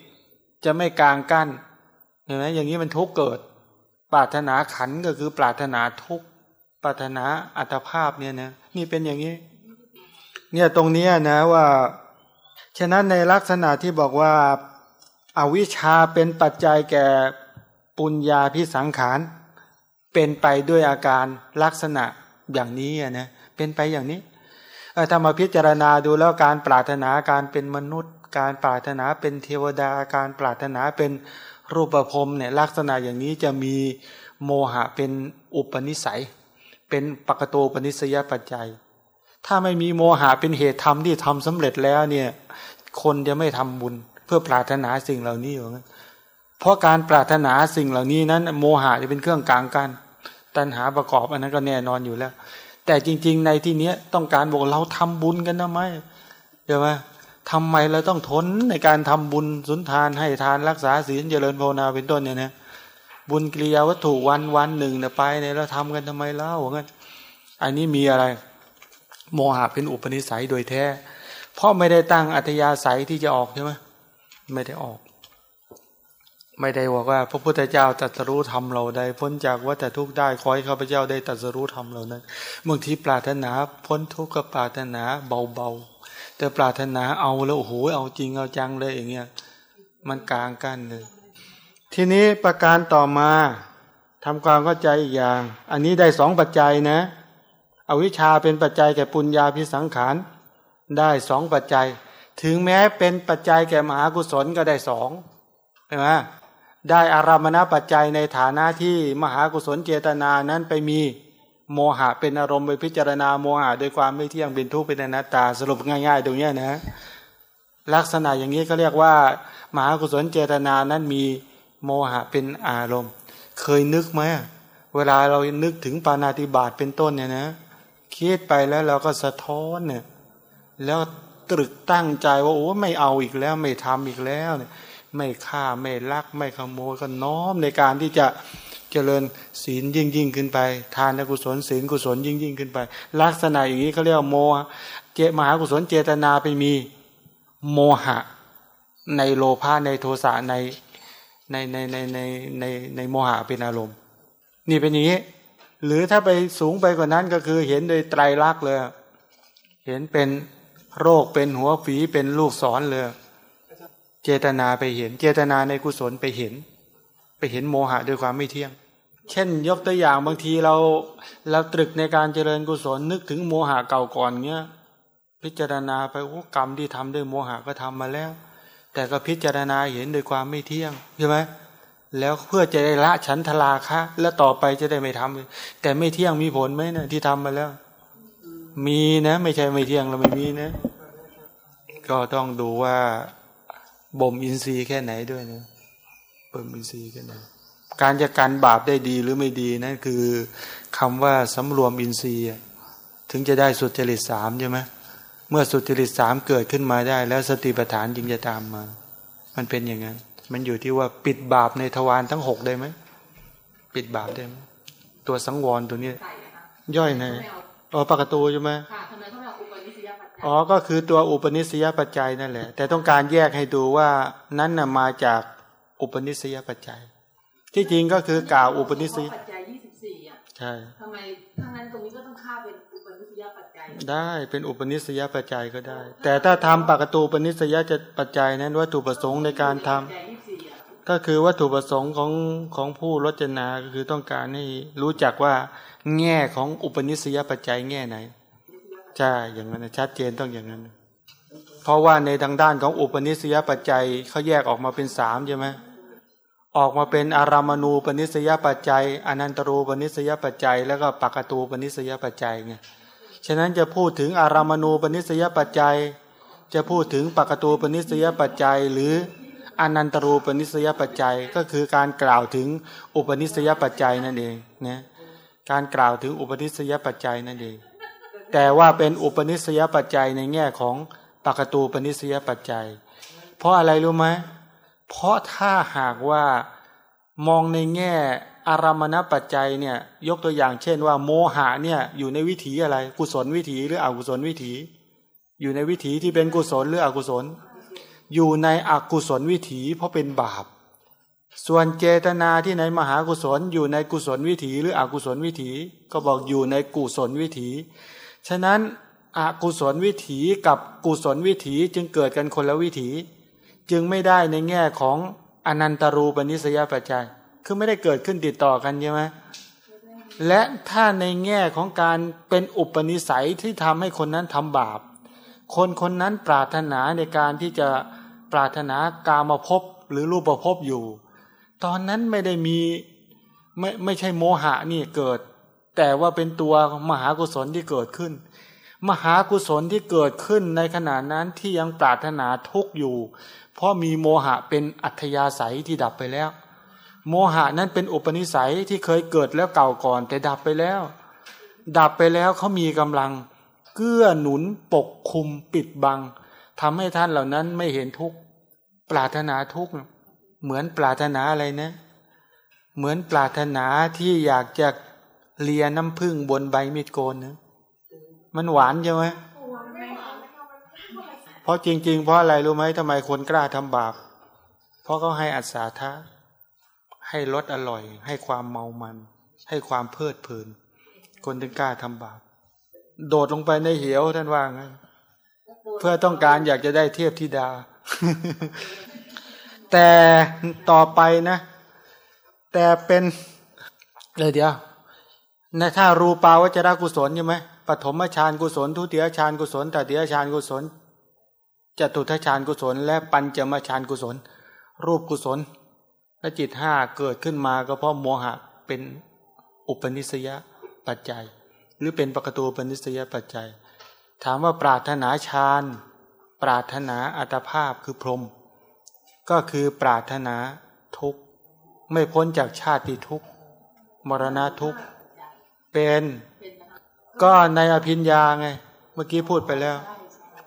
จะไม่กลางกั้นเห็นไหมอย่างนี้มันทุกเกิด ปรารถนาขันก็คือปรารถนาทุก ปรารถนาอัตภาพเนี่ยนะนี่เป็นอย่างนี้ เนี่ยตรงนี้นะว่า ฉะนั้นในลักษณะที่บอกว่าอวิชชาเป็นปัจจัยแก่ปุญญาพิสังขารเป็นไปด้วยอาการลักษณะอย่างนี้นะเป็นไปอย่างนี้ถ้ามาพิจารณาดูแล้วการปรารถนาการเป็นมนุษย์ การปรารถนาเป็นเทวดาการปรารถนาเป็นรูปภพเนี่ยลักษณะอย่างนี้จะมีโมหะเป็นอุปนิสัย เป็นปกโตปนิสยปัจจัย ถ้าไม่มีโมหะเป็นเหตุธรรมที่ทำสำเร็จแล้วเนี่ยคนจะไม่ทำบุญ เพื่อปรารถนาสิ่งเหล่านี้อยู่งั้นเพราะการปรารถนาสิ่งเหล่านี้นั้น โมหะจะเป็นเครื่องกลางกันตัณหาประกอบอันนั้นก็แน่นอนอยู่แล้ว แต่จริง ๆ ในที่เนี้ยต้องการบอกเราทำบุญกันนะไหมเดี๋ยวว่าทำไมเราต้องทนในการทำบุญสุนทานให้ทานรักษาศีลเจริญภาวนาเป็นต้นเนี่ยนะ บุญกิริยาวัตถุวันวันหนึ่งเนี่ยไปเนี่ยเราทำกันทำไมเล่างั้นอันนี้มีอะไร โมหะเป็นอุปนิสัยโดยแท้เพราะไม่ได้ตั้งอัธยาศัยที่จะออกใช่ไหมไม่ได้ออก ไม่ได้บอกว่า พระพุทธเจ้าตรัสรู้ธรรมเราได้ พ้นจากวัฏทุกข์ได้ขอให้ข้าพเจ้าได้ตรัสรู้ธรรมเรานั้นบางทีปรารถนา พ้นทุกข์ก็ปรารถนาเบาๆแต่ปรารถนาเอาแล้วโอ้โหเอาจริงเอาจังเลยอย่างเงี้ยมันกลางกันเลย ทีนี้ประการต่อมาทำความเข้าใจอีกอย่าง อันนี้ได้สองปัจจัยนะ อวิชชาเป็นปัจจัยแก่ปุญญาพิสังขารได้สองปัจจัย ถึงแม้เป็นปัจจัยแก่มหากุศลก็ได้สองใช่ไหมได้อารามณปัจจัยในฐานะที่มหากุศลเจตนานั้นไปมีโมหะเป็นอารมณ์ไปพิจารณาโมหะโดยความไม่เที่ยงเป็นทุกข์เป็นอนัตตาสรุปง่าย ๆ ตรงนี้นะ ลักษณะอย่างนี้เขาเรียกว่า มหากุศลเจตนานั้นมี โมหะเป็นอารมณ์ เคยนึกไหมเวลาเรานึกถึงปานาติบาตเป็นต้นเนี่ยนะคิดไปแล้วเราก็สะท้อนเนี่ย แล้วตรึกตั้งใจว่าโอ้ไม่เอาอีกแล้วไม่ทำอีกแล้วเนี่ย ไม่ฆ่าไม่ลักไม่ขโมยก็น้อมในการที่จะเจริญศีลยิ่งยิ่งขึ้นไป ทานกุศลศีลกุศลยิ่งยิ่งขึ้นไป ลักษณะอย่างนี้เขาเรียกว่าโมเจมหากุศลเจตนาไปมีโมหะ ในโลภะในโทสะใน ในในในในในในโมหะเป็นอารมณ์ นี่เป็นอย่างนี้ หรือถ้าไปสูงไปกว่านั้นก็คือเห็นโดยไตรลักษณ์เลย เห็นเป็นโรคเป็นหัวฝีเป็นลูกศรเลย เจตนาไปเห็น เจตนาในกุศลไปเห็น ไปเห็นโมหะด้วยความไม่เที่ยง เช่น ยกตัวอย่างบางทีเราเราตรึกในการเจริญกุศลนึกถึงโมหะเก่าก่อนเงี้ย พิจารณาไปโอ้กรรมที่ทำด้วยโมหะก็ทำมาแล้ว แต่ก็พิจารณาเห็นโดยความไม่เที่ยงใช่ไหมแล้วเพื่อจะได้ละฉันทลาคะแล้วต่อไปจะได้ไม่ทำแต่ไม่เที่ยงมีผลไหมนะที่ทำมาแล้ว มีนะ ไม่ใช่ไม่เที่ยงเราไม่มีนะ ก็ต้องดูว่าบ่มอินทรีย์แค่ไหนด้วยนะบ่มอินทรีย์แค่ไหนการจะการบาปได้ดีหรือไม่ดีนั่นคือคำว่าสำรวมอินทรีย์ ถึงจะได้สุดจริตสามใช่ไหม เมื่อสุจริตสามเกิดขึ้นมาได้ แล้วสติปัฏฐานจึงจะตามมา มันเป็นอย่างนั้น มันอยู่ที่ว่าปิดบาปในทวารทั้งหกได้ไหมปิดบาปได้ไหมตัวสังวรตัวนี้ ย่อยในอ๋อปากตูใช่ไหมค่ะทำไมต้องเอาอุปนิสัยปัจจัยอ๋อก็คือตัวอุปนิสัยปัจจัยนั่นแหละ แต่ต้องการแยกให้ดูว่านั้นน่ะมาจากอุปนิสัยปัจจัย ที่จริงก็คือกล่าวอุปนิสัย ใช่ทำไมทั้งนั้นตรงนี้ก็ต้องค่าเป็นอุปนิสัยปัจจัย ได้เป็นอุปนิสัยปัจจัยก็ได้ แต่ถ้าทำปากตูอุปนิสัยจะปัจจัยนั้นวัตถุประสงค์ในการทำปัจจัยยี่สิบสี่อะก็คือวัตถุประสงค์ของของผู้รจนาก็คือต้องการให้รู้จักว่า แง่ของอุปนิสัยปัจจัยแง่ไหนใช่อย่างนั้นนะชัดเจนต้องอย่างนั้น เพราะว่าในทางด้านของอุปนิสัยปัจจัยเขาแยกออกมาเป็นสามใช่ไหม ออกมาเป็นอารามณูปนิสยปัจจัยอนันตรูปนิสยปัจจัย แล้วก็ปากตูปนิสยปัจจัยไงฉะนั้นจะพูดถึงอารามณูปนิสยปัจจัย จะพูดถึงปากตูปนิสยปัจจัย หรืออนันตรูปนิสยปัจจัยก็คือการกล่าวถึงอุปนิสยปัจจัยนั่นเองนะการกล่าวถึงอุปนิสยปัจจัยนั่นเอง แต่ว่าเป็นอุปนิสยปัจจัยในแง่ของปากตูปนิสยปัจจัย เพราะอะไรรู้ไหมเเพราะถ้าหากว่ามองในแง่อารามณปัจจัยเนี่ยยกตัวอย่างเช่นว่าโมหะเนี่ยอยู่ในวิถีอะไร กุศลวิถีหรืออกุศลวิถี อยู่ในวิถีที่เป็นกุศลหรืออกุศล อยู่ในอกุศลวิถี เพราะเป็นบาป ส่วนเจตนาที่ในมหากุศลอยู่ในกุศลวิถี หรืออกุศลวิถี ก็บอกอยู่ในกุศลวิถี ฉะนั้นอกุศลวิถีกับกุศลวิถีจึงเกิดกันคนละวิถี จึงไม่ได้ในแง่ของอนันตรูปนิสยปัจจัย คือไม่ได้เกิดขึ้นติดต่อกันใช่ไหมและถ้าในแง่ของการเป็นอุปนิสัยที่ทำให้คนนั้นทำบาป คนคนนั้นปรารถนาในการที่จะปรารถนากามาพบหรือรูปภพบอยู่ ตอนนั้นไม่ได้มีไม่ไม่ใช่โมหะนี่เกิด แต่ว่าเป็นตัวมหากุศลที่เกิดขึ้น มหากุศลที่เกิดขึ้นในขณะนั้นที่ยังปรารถนาทุกอยู่ เพราะมีโมหะเป็นอัธยาศัยที่ดับไปแล้ว โมหะนั้นเป็นอุปนิสัยที่เคยเกิดแล้วเก่าก่อน แต่ดับไปแล้ว ดับไปแล้วเขามีกำลังเกื้อหนุนปกคุมปิดบังทำให้ท่านเหล่านั้นไม่เห็นทุกข์ปรารถนาทุกข์เหมือนปรารถนาอะไรนะ เหมือนปรารถนาที่อยากจะเลียน้ำผึ้งบนใบมีดโกนนะมันหวานใช่ไหม เพราะจริง ๆ เพราะอะไรรู้ไหมทำไมคนกล้าทำบาป เพราะเขาให้อัศาทะให้รสอร่อย ให้ความเมามัน ให้ความเพลิดเพลิน คนถึงกล้าทำบาป โดดลงไปในเหวท่านว่างั้นเพื่อต้องการอยากจะได้เทียบธิดา แต่ต่อไปนะ แต่เป็นเลยเดียวนะถ้ารูปาวจรากุศลใช่ไหมปฐมฌานกุศลทุติยฌานกุศลตติยฌานกุศล จตุทัชฌานกุศล และปัญจมฌานกุศล รูปกุศลและจิตห้าเกิดขึ้นมาก็เพราะโมหะเป็นอุปนิสยปัจจัย หรือเป็นปกตูปนิสยปัจจัย ถามว่าปรารถนาฌานปรารถนาอัตภาพคือพรหมก็คือปรารถนาทุกข์ไม่พ้นจากชาติทุกข์มรณะทุกข์เป็นก็ในอภิญญาไง เมื่อกี้พูดไปแล้ว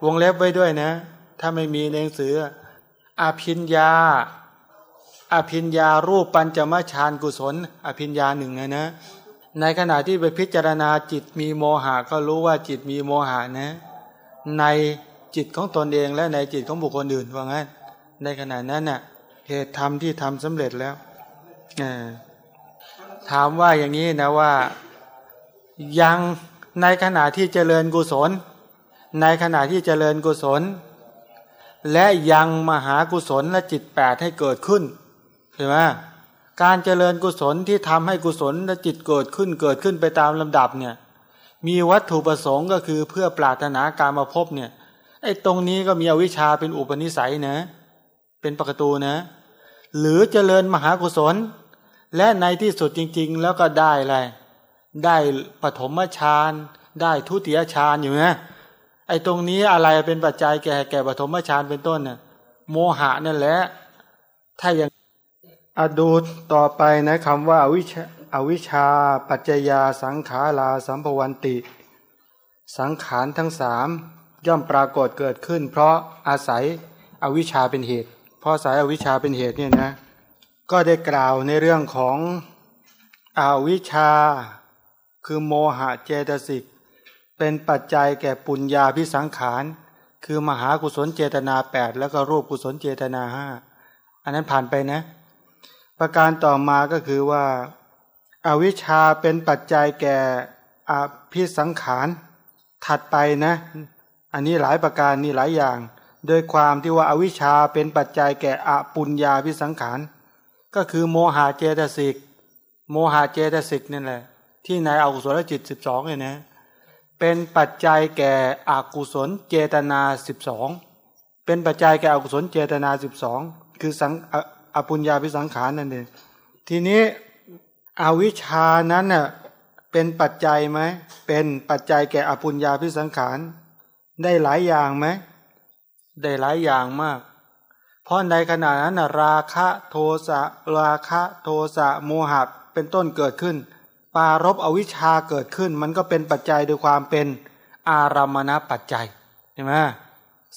วงเล็บไว้ด้วยนะ ถ้าไม่มีในหนังสืออภิญญาอภิญญารูปปัญจมฌานกุศล อภิญญาหนึ่งไงนะ ในขณะที่ไปพิจารณาจิตมีโมหะก็รู้ว่าจิตมีโมหะนะ ในจิตของตนเองและในจิตของบุคคลอื่นว่างั้น ในขณะนั้นน่ะเหตุธรรมที่ทำสำเร็จแล้วถามว่าอย่างนี้นะว่ายังในขณะที่เจริญกุศล ในขณะที่เจริญกุศล และยังมหากุศลและจิตแปดให้เกิดขึ้นเห็นไหมการเจริญกุศลที่ทำให้กุศลและจิตเกิดขึ้นเกิดขึ้นไปตามลำดับเนี่ยมีวัตถุประสงค์ก็คือเพื่อปรารถนาการมาพบเนี่ยไอ้ตรงนี้ก็มีอวิชชาเป็นอุปนิสัยนะ เป็นปกตูนะ หรือเจริญมหากุศล และในที่สุดจริง ๆ แล้วก็ได้อะไรได้ปฐมฌานได้ทุติยฌานอยู่นะ ไอ้ตรงนี้อะไรเป็นปัจจัยแก่แก่ปฐมฌานเป็นต้นน่ะโมหะนั่นแหละ ถ้าอย่างอดูต่อไปนะคำว่าอวิชาอวิชา ปัจจยาสังขาราสัมภวันติ สังขารทั้งสามย่อมปรากฏเกิดขึ้น เพราะอาศัยอวิชาเป็นเหตุ เพราะอาศัยอวิชาเป็นเหตุเนี่ยนะก็ได้กล่าวในเรื่องของอวิชา คือโมหะเจตสิก เป็นปัจจัยแก่ปุญญาพิสังขาร คือมหากุศลเจตนาแปดแล้วก็รูปกุศลเจตนาห้าอันนั้นผ่านไปนะ ประการต่อมาก็คือว่าอาวิชชาเป็นปัจจัยแก่อภิสังขาร ถัดไปนะ อันนี้หลายประการนี่หลายอย่าง โดยความที่ว่าอาวิชชาเป็นปัจจัยแก่อปุญญาพิสังขาร ก็คือโมหะเจตสิก โมหะเจตสิกนั่นแหละ ที่ในอกุศลจิตสิบสองเนี่ยนะ เป็นปัจจัยแก่อกุศลเจตนาสิบสองเป็นปัจจัยแก่อกุศลเจตนาสิบสองคือสังอปุญญาพิสังขารนั่นเองทีนี้อวิชานั้นเน่ะเป็นปัจจัยไหมเป็นปัจจัยแก่อปุญญาพิสังขารได้หลายอย่างไหมได้หลายอย่างมาก เพราะในขณะนั้นราคะโทสะราคะโทสะโมหะเป็นต้นเกิดขึ้น ปารบอวิชชาเกิดขึ้น มันก็เป็นปัจจัยโดยความเป็นอารามณปัจจัยใช่ไหม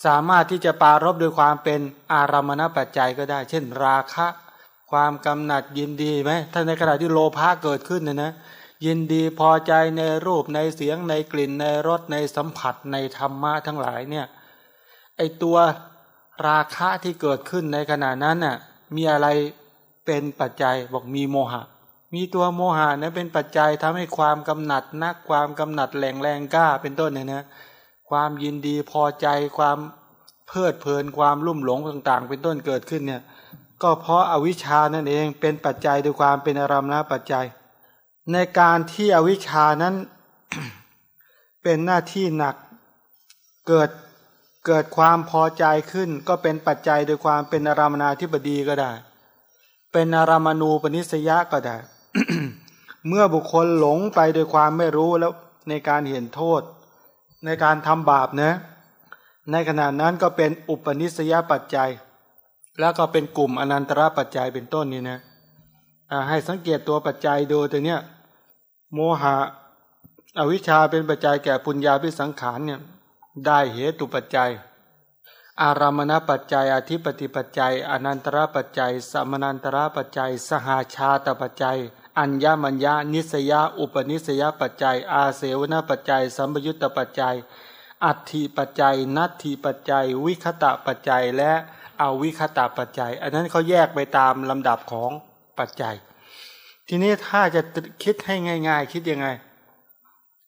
สามารถที่จะปารบโดยความเป็นอารามณปัจจัยก็ได้ เช่น ราคะ ความกำหนัดยินดีไหมถ้าในขณะที่โลภะเกิดขึ้นเนี่ยนะยินดีพอใจในรูปในเสียงในกลิ่นในรสในสัมผัสในธรรมะทั้งหลายเนี่ยไอตัวราคะที่เกิดขึ้นในขณะนั้นน่ะมีอะไรเป็นปัจจัยบอกมีโมหะ มีตัวโมหะนะเป็นปัจจัยทำให้ความกำหนัดนักความกำหนัดแหลงแรงกล้าเป็นต้นเนี่ยนะความยินดีพอใจความเพลิดเพลินความลุ่มหลงต่างๆ เป็นต้นเกิดขึ้นเนี่ยก็เพราะอาวิชานั่นเองเป็นปัจจัยด้วยความเป็นอารมณ์นะปัจจัย ในการที่อวิชานั้นเป็นหน้าที่หนักเกิดเกิดความพอใจขึ้น ก็เป็นปัจจัยโดยความเป็นอารามนาธิบดีก็ได้ เป็นอารามณูปนิสยะก็ได้ เมื่อบุคคลหลงไปโดยความไม่รู้แล้วในการเห็นโทษ ในการทำบาปนะ ในขณะนั้นก็เป็นอุปนิสยปัจจัย แล้วก็เป็นกลุ่มอนันตระปัจจัยเป็นต้นนี่นะให้สังเกตตัวปัจจัยดูตัวเนี้ยโมหะอวิชชาเป็นปัจจัยแก่ปุญญาพิสังขารเนี่ยได้เหตุปัจจัย อารามณปัจจัย อธิปติปัจจัย อนันตระปัจจัย สมนันตระปัจจัย สหาชาตปัจจัย อัญญมัญญานิสยาอุปนิสยปัจจัย อาเสวนปัจจัย สัมยุตตปัจจัย อัตถิปัจจัย นัตถิปัจจัย วิคตะปัจจัย และอวิคตะปัจจัย อันนั้นเขาแยกไปตามลำดับของปัจจัย ทีนี้ถ้าจะคิดให้ง่าย ๆ คิดยังไง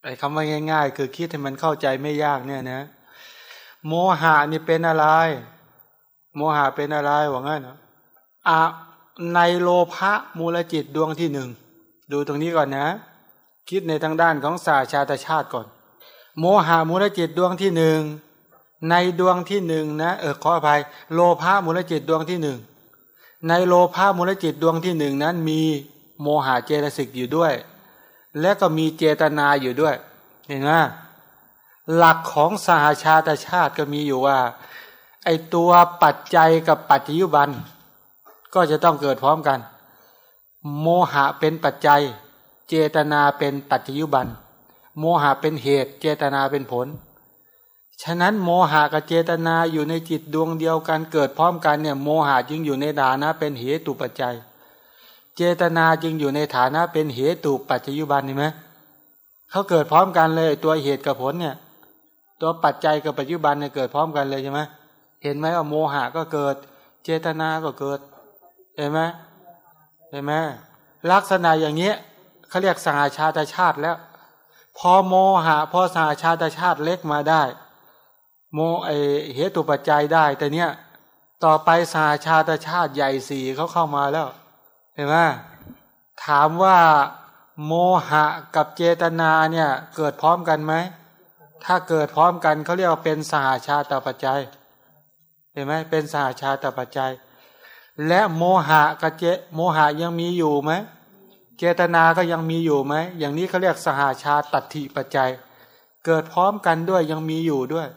ไอ้คำว่าง่าย ๆ คือคิดให้มันเข้าใจไม่ยากเนี่ยนะ โมหะนี่เป็นอะไร โมหะเป็นอะไรว่างั้นเหรออะ ในโลภะมูลจิตดวงที่หนึ่งดูตรงนี้ก่อนนะ คิดในทางด้านของสาชาตชาติก่อน โมหะมูลจิตดวงที่หนึ่งในดวงที่หนึ่งนะเออขออภัย โลภะมูลจิตดวงที่หนึ่งในโลภะมูลจิตดวงที่หนึ่งนั้นมีโมหะเจตสิกอยู่ด้วย และก็มีเจตนาอยู่ด้วยเห็นไหมหลักของสหชาตชาติก็มีอยู่ว่า ไอตัวปัจจัยกับปัจจยุบัน ก็จะต้องเกิดพร้อมกัน โมหะเป็นปัจจัย เจตนาเป็นปัจจยุบัน โมหะเป็นเหตุ เจตนาเป็นผล ฉะนั้นโมหะกับเจตนาอยู่ในจิตดวงเดียวกันเกิดพร้อมกันเนี่ยโมหะจึงอยู่ในฐานะเป็นเหตุปัจจัย เจตนาจึงอยู่ในฐานะเป็นเหตุปัจจยุบันเห็นไหมเขาเกิดพร้อมกันเลยตัวเหตุกับผลเนี่ยตัวปัจจัยกับปัจจุบันเนี่ยเกิดพร้อมกันเลยใช่ไหมเห็นไหมว่าโมหะก็เกิด เจตนาก็เกิด เห็นไหมเห็นไหมลักษณะอย่างเนี้ยเขาเรียกสหาชาตชาติแล้ว พอโมหะ พอสหาชาตชาติเล็กมาได้ โมไอเหตุปัจจัยได้ แต่เนี้ยต่อไปสหาชาตชาติใหญ่สี่เขาเข้ามาแล้ว เห็นไหมถามว่าโมหะกับเจตนาเนี่ยเกิดพร้อมกันไหม ถ้าเกิดพร้อมกันเขาเรียกว่าเป็นสหาชาตปัจจัย เห็นไหมเป็นสหาชาตปัจจัย และโมหะกเจโมหะยังมีอยู่ไหมเจตนาก็ยังมีอยู่ไหมอย่างนี้เขาเรียกสหาชาตัติปัจจัย เกิดพร้อมกันด้วยยังมีอยู่ด้วย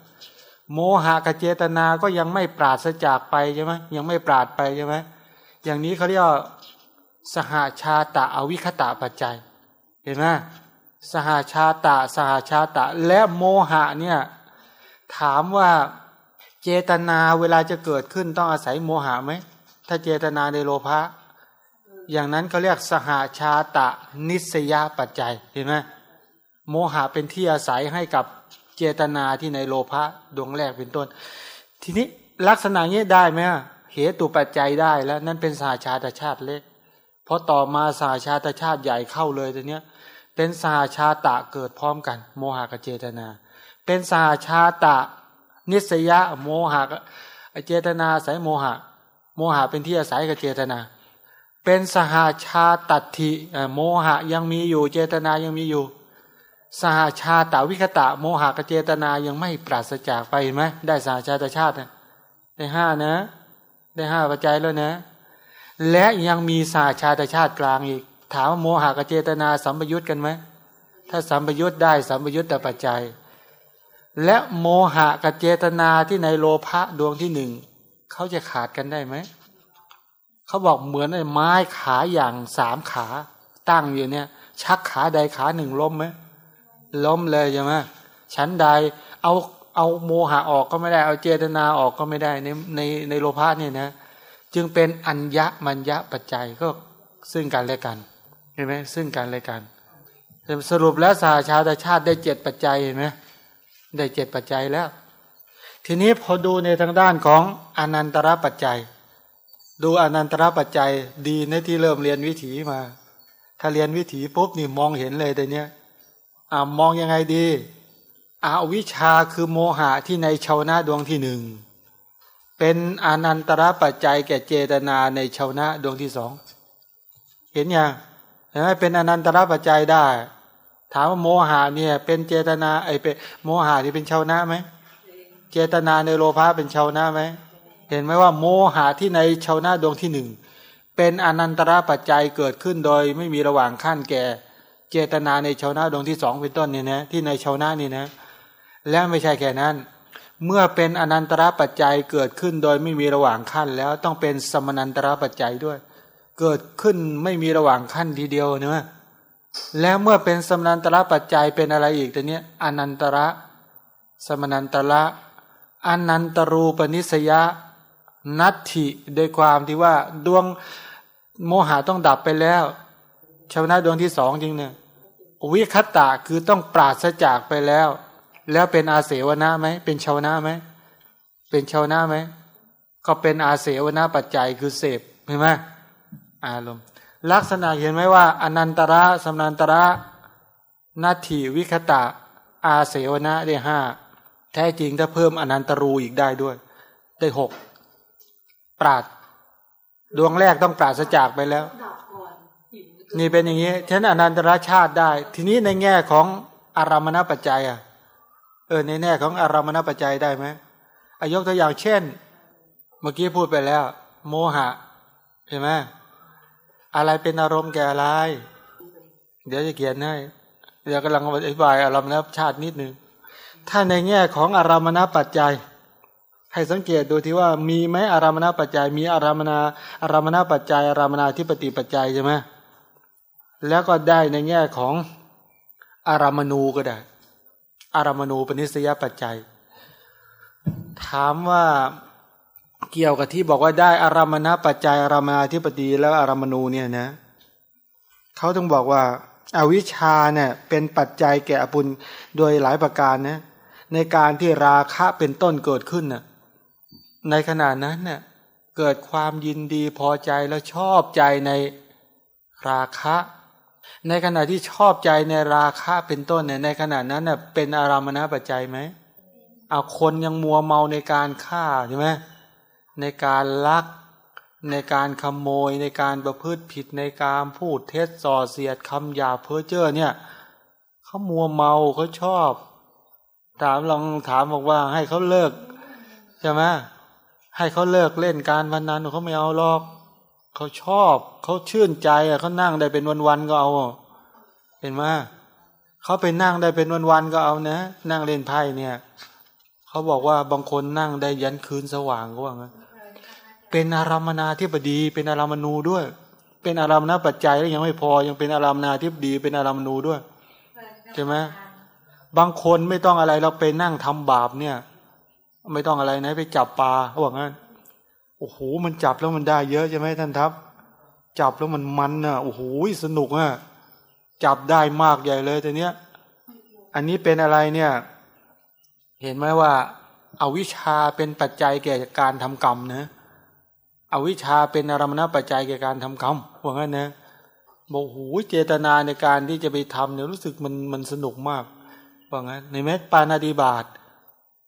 โมหะกับเจตนาก็ยังไม่ปราศจากไปใช่ไหมยังไม่ปราดไปใช่ไหมอย่างนี้เขาเรียกสหาชาตะอวิคตะปัจจัย เห็นไหมสหาชาตะสหาชาตะ และโมหะเนี่ยถามว่าเจตนาเวลาจะเกิดขึ้นต้องอาศัยโมหะไหม ถ้าเจตนาในโลภะอย่างนั้นเขาเรียกสหาชาตะนิสยาปัจจัยเห็นไหมโมหะเป็นที่อาศัยให้กับเจตนาที่ในโลภะดวงแรกเป็นต้น ทีนี้ลักษณะนี้ได้ไหมเหตุปัจจัยได้แล้วนั่นเป็นสหาชาตชาติเล็กพอต่อมาสหาชาตชาติใหญ่เข้าเลยตัวเนี้ย เป็นสหาชาตะเกิดพร้อมกัน โมหะกับเจตนา เป็นสหาชาตะนิสยะโมหะเจตนาสายโมหะ โมหะเป็นที่อาศัยกับเจตนา เป็นสหาชาตัติโมหะยังมีอยู่เจตนายังมีอยู่ สหาชาตาวิคตะ โมหะกับเจตนายังไม่ปราศจากไปเห็นไหมได้สหาชาตชาติได้ห้านะ ได้ห้าปัจจัยแล้วนะ และยังมีสหาชาตชาติกลางอีก ถามว่าโมหะกับเจตนาสัมปยุตกันไหมถ้าสัมปยุตได้สัมปยุตแต่ปัจจัย และโมหะกับเจตนาที่ในโลภะดวงที่หนึ่ง เขาจะขาดกันได้ไหมเขาบอกเหมือนไอ้ไม้ขาอย่างสามขาตั้งอยู่เนี่ย ชักขาใดขาหนึ่งล้มไหมล้มเลยใช่ไหมชั้นใดเอาเอาโมหะออกก็ไม่ได้เอาเจตนาออกก็ไม่ได้ในในในโลภะเนี่ยนะ จึงเป็นอัญญมัญญะปัจจัยก็ซึ่งกันและกันเห็นไหมซึ่งกันและกัน สรุปแล้วสาชาตชาติได้เจ็ดปัจจัยเห็นไหมได้เจ็ดปัจจัยแล้ว ทีนี้พอดูในทางด้านของอนันตระปัจจัย ดูอนันตระปัจจัยดีในที่เริ่มเรียนวิถีมา ถ้าเรียนวิถีปุ๊บนี่มองเห็นเลยแต่เนี้ยอ่ามองยังไงดีอาวิชาคือโมหะที่ในชาวนาดวงที่หนึ่งเป็นอนันตระปัจจัยแก่เจตนาในชาวนะดวงที่สองเห็นยังเห็นไหมเป็นอนันตระปัจจัยได้ ถามว่าโมหะเนี่ยเป็นเจตนาไอเป็นโมหะที่เป็นชาวนะไหม จตนาในโลภะเป็นชาวนะไหมเห็นไหมว่าโมหะที่ในชาวนะดวงที่หนึ่งเป็นอนันตระปัจจัยเกิดขึ้นโดยไม่มีระหว่างขั้นแก่ เจตนาในชาวนะดวงที่สองเป็นต้นเนี่ยนะที่ในชาวนะนี่นะ และไม่ใช่แค่นั้น เมื่อเป็นอนันตระปัจจัยเกิดขึ้นโดยไม่มีระหว่างขั้นแล้วต้องเป็นสมนันตระปัจจัยด้วย เกิดขึ้นไม่มีระหว่างขั้นทีเดียวเนะแล้วเมื่อเป็นสมนันตระปัจจัยเป็นอะไรอีกตัวเนี้ยอนันตระ สมนันตระ อนันตรูปนิสยะนัตถิโดยความที่ว่าดวงโมหะต้องดับไปแล้ว ชาวนะดวงที่สองจริงเนี่ยวิคตะคือต้องปราศจากไปแล้ว แล้วเป็นอาเสวนาไหมเป็นชาวนะไหมเป็นชาวนะไหมก็เป็นอาเสวนาปัจจัยคือเสพเห็นไหมอารมณ์ลักษณะเห็นไหมว่า อนันตระสมนันตระนาทีวิคตะ อาเสวนาได้ห้า ท้จริงถ้าเพิ่มอนันตรูอีกได้ด้วย ได้หกปราดดวงแรกต้องปราศจากไปแล้ว นี่เป็นอย่างนี้ฉะนั้นอนันตรชาติได้ ทีนี้ในแง่ของอารามณปัจจัยอะเออในแง่ของอารามณปัจจัยได้ไหมอายกตัวอย่างเช่น เมื่อกี้พูดไปแล้ว โมหะเห็นไหมอะไรเป็นอารมณ์แก่อะไร เดี๋ยวจะเขียนให้เดี๋ยวกำลังอธิบายอารมณชาตินิดนึง ถ้าในแง่ของอารามณปัจจัย ให้สังเกตดูที่ว่ามีไหมอารามณปัจจัย มีอารามณาอารามณปัจจัย อารามณาธิปติปัจจัยใช่ไหมแล้วก็ได้ในแง่ของอารามณูก็ได้ อารามณูปนิสยปัจจัย ถามว่าเกี่ยวกับที่บอกว่าได้อารามณปัจจัย อารามณาธิปติแล้วอารามณูเนี่ยนะเขาต้องบอกว่าอาวิชชาเนี่ยเป็นปัจจัยแก่อปุญโดยหลายประการนะ ในการที่ราคะเป็นต้นเกิดขึ้นน่ะในขณะนั้นเนี่ยเกิดความยินดีพอใจแล้วชอบใจในราคะ ในขณะที่ชอบใจในราคะเป็นต้นเนี่ยในขณะนั้นเน่ยเป็นอารามณปัจจัยไหมเอาคนยังมัวเมาในการฆ่าใช่ไหมในการลักในการขโมยในการประพฤติผิดในการพูดเท็จส่อเสียดคำหยาเพ้อเจ้อเนี่ยเขามัวเมาเขาชอบ ถามลองถามบอกว่าให้เขาเลิกใช่ไหมให้เขาเลิกเล่นการพนันเขาไม่เอาหรอกเขาชอบเขาชื่นใจอะเขานั่งได้เป็นวันๆก็เอาเห็นไหมเขาไปนั่งได้เป็นวันๆก็เอานะ นั่งเล่นไพ่เนี่ยเขาบอกว่าบางคนนั่งได้ยันคืนสว่างก็ว่างั้นเป็นอารามนาธิบดี เป็นอารามณูด้วย เป็นอารามณปัจจัยแล้วยังไม่พอยังเป็นอารามนาธิบดี เป็นอารามณูด้วยใช่ไหม บางคนไม่ต้องอะไรเราไปนั่งทำบาปเนี่ย ไม่ต้องอะไรนะไปจับปลาเขาบอกงั้นโอ้โหมันจับแล้วมันได้เยอะใช่ไหมท่านทัพ จับแล้วมันมันน่ะโอ้โหสนุกอะจับได้มากใหญ่เลยแต่เนี้ย อันนี้เป็นอะไรเนี่ย เห็นไหมว่าอาวิชชาเป็นปัจจัยแก่การทำกรรมนะอวิชชาเป็นอารมณปัจจัยแก่การทำกรรมว่างั้นนะบอกโอ้โหเจตนาในการที่จะไปทำเนี่ยรู้สึกมันมันสนุกมาก ว่างั้นในแม้ปานาดิบาต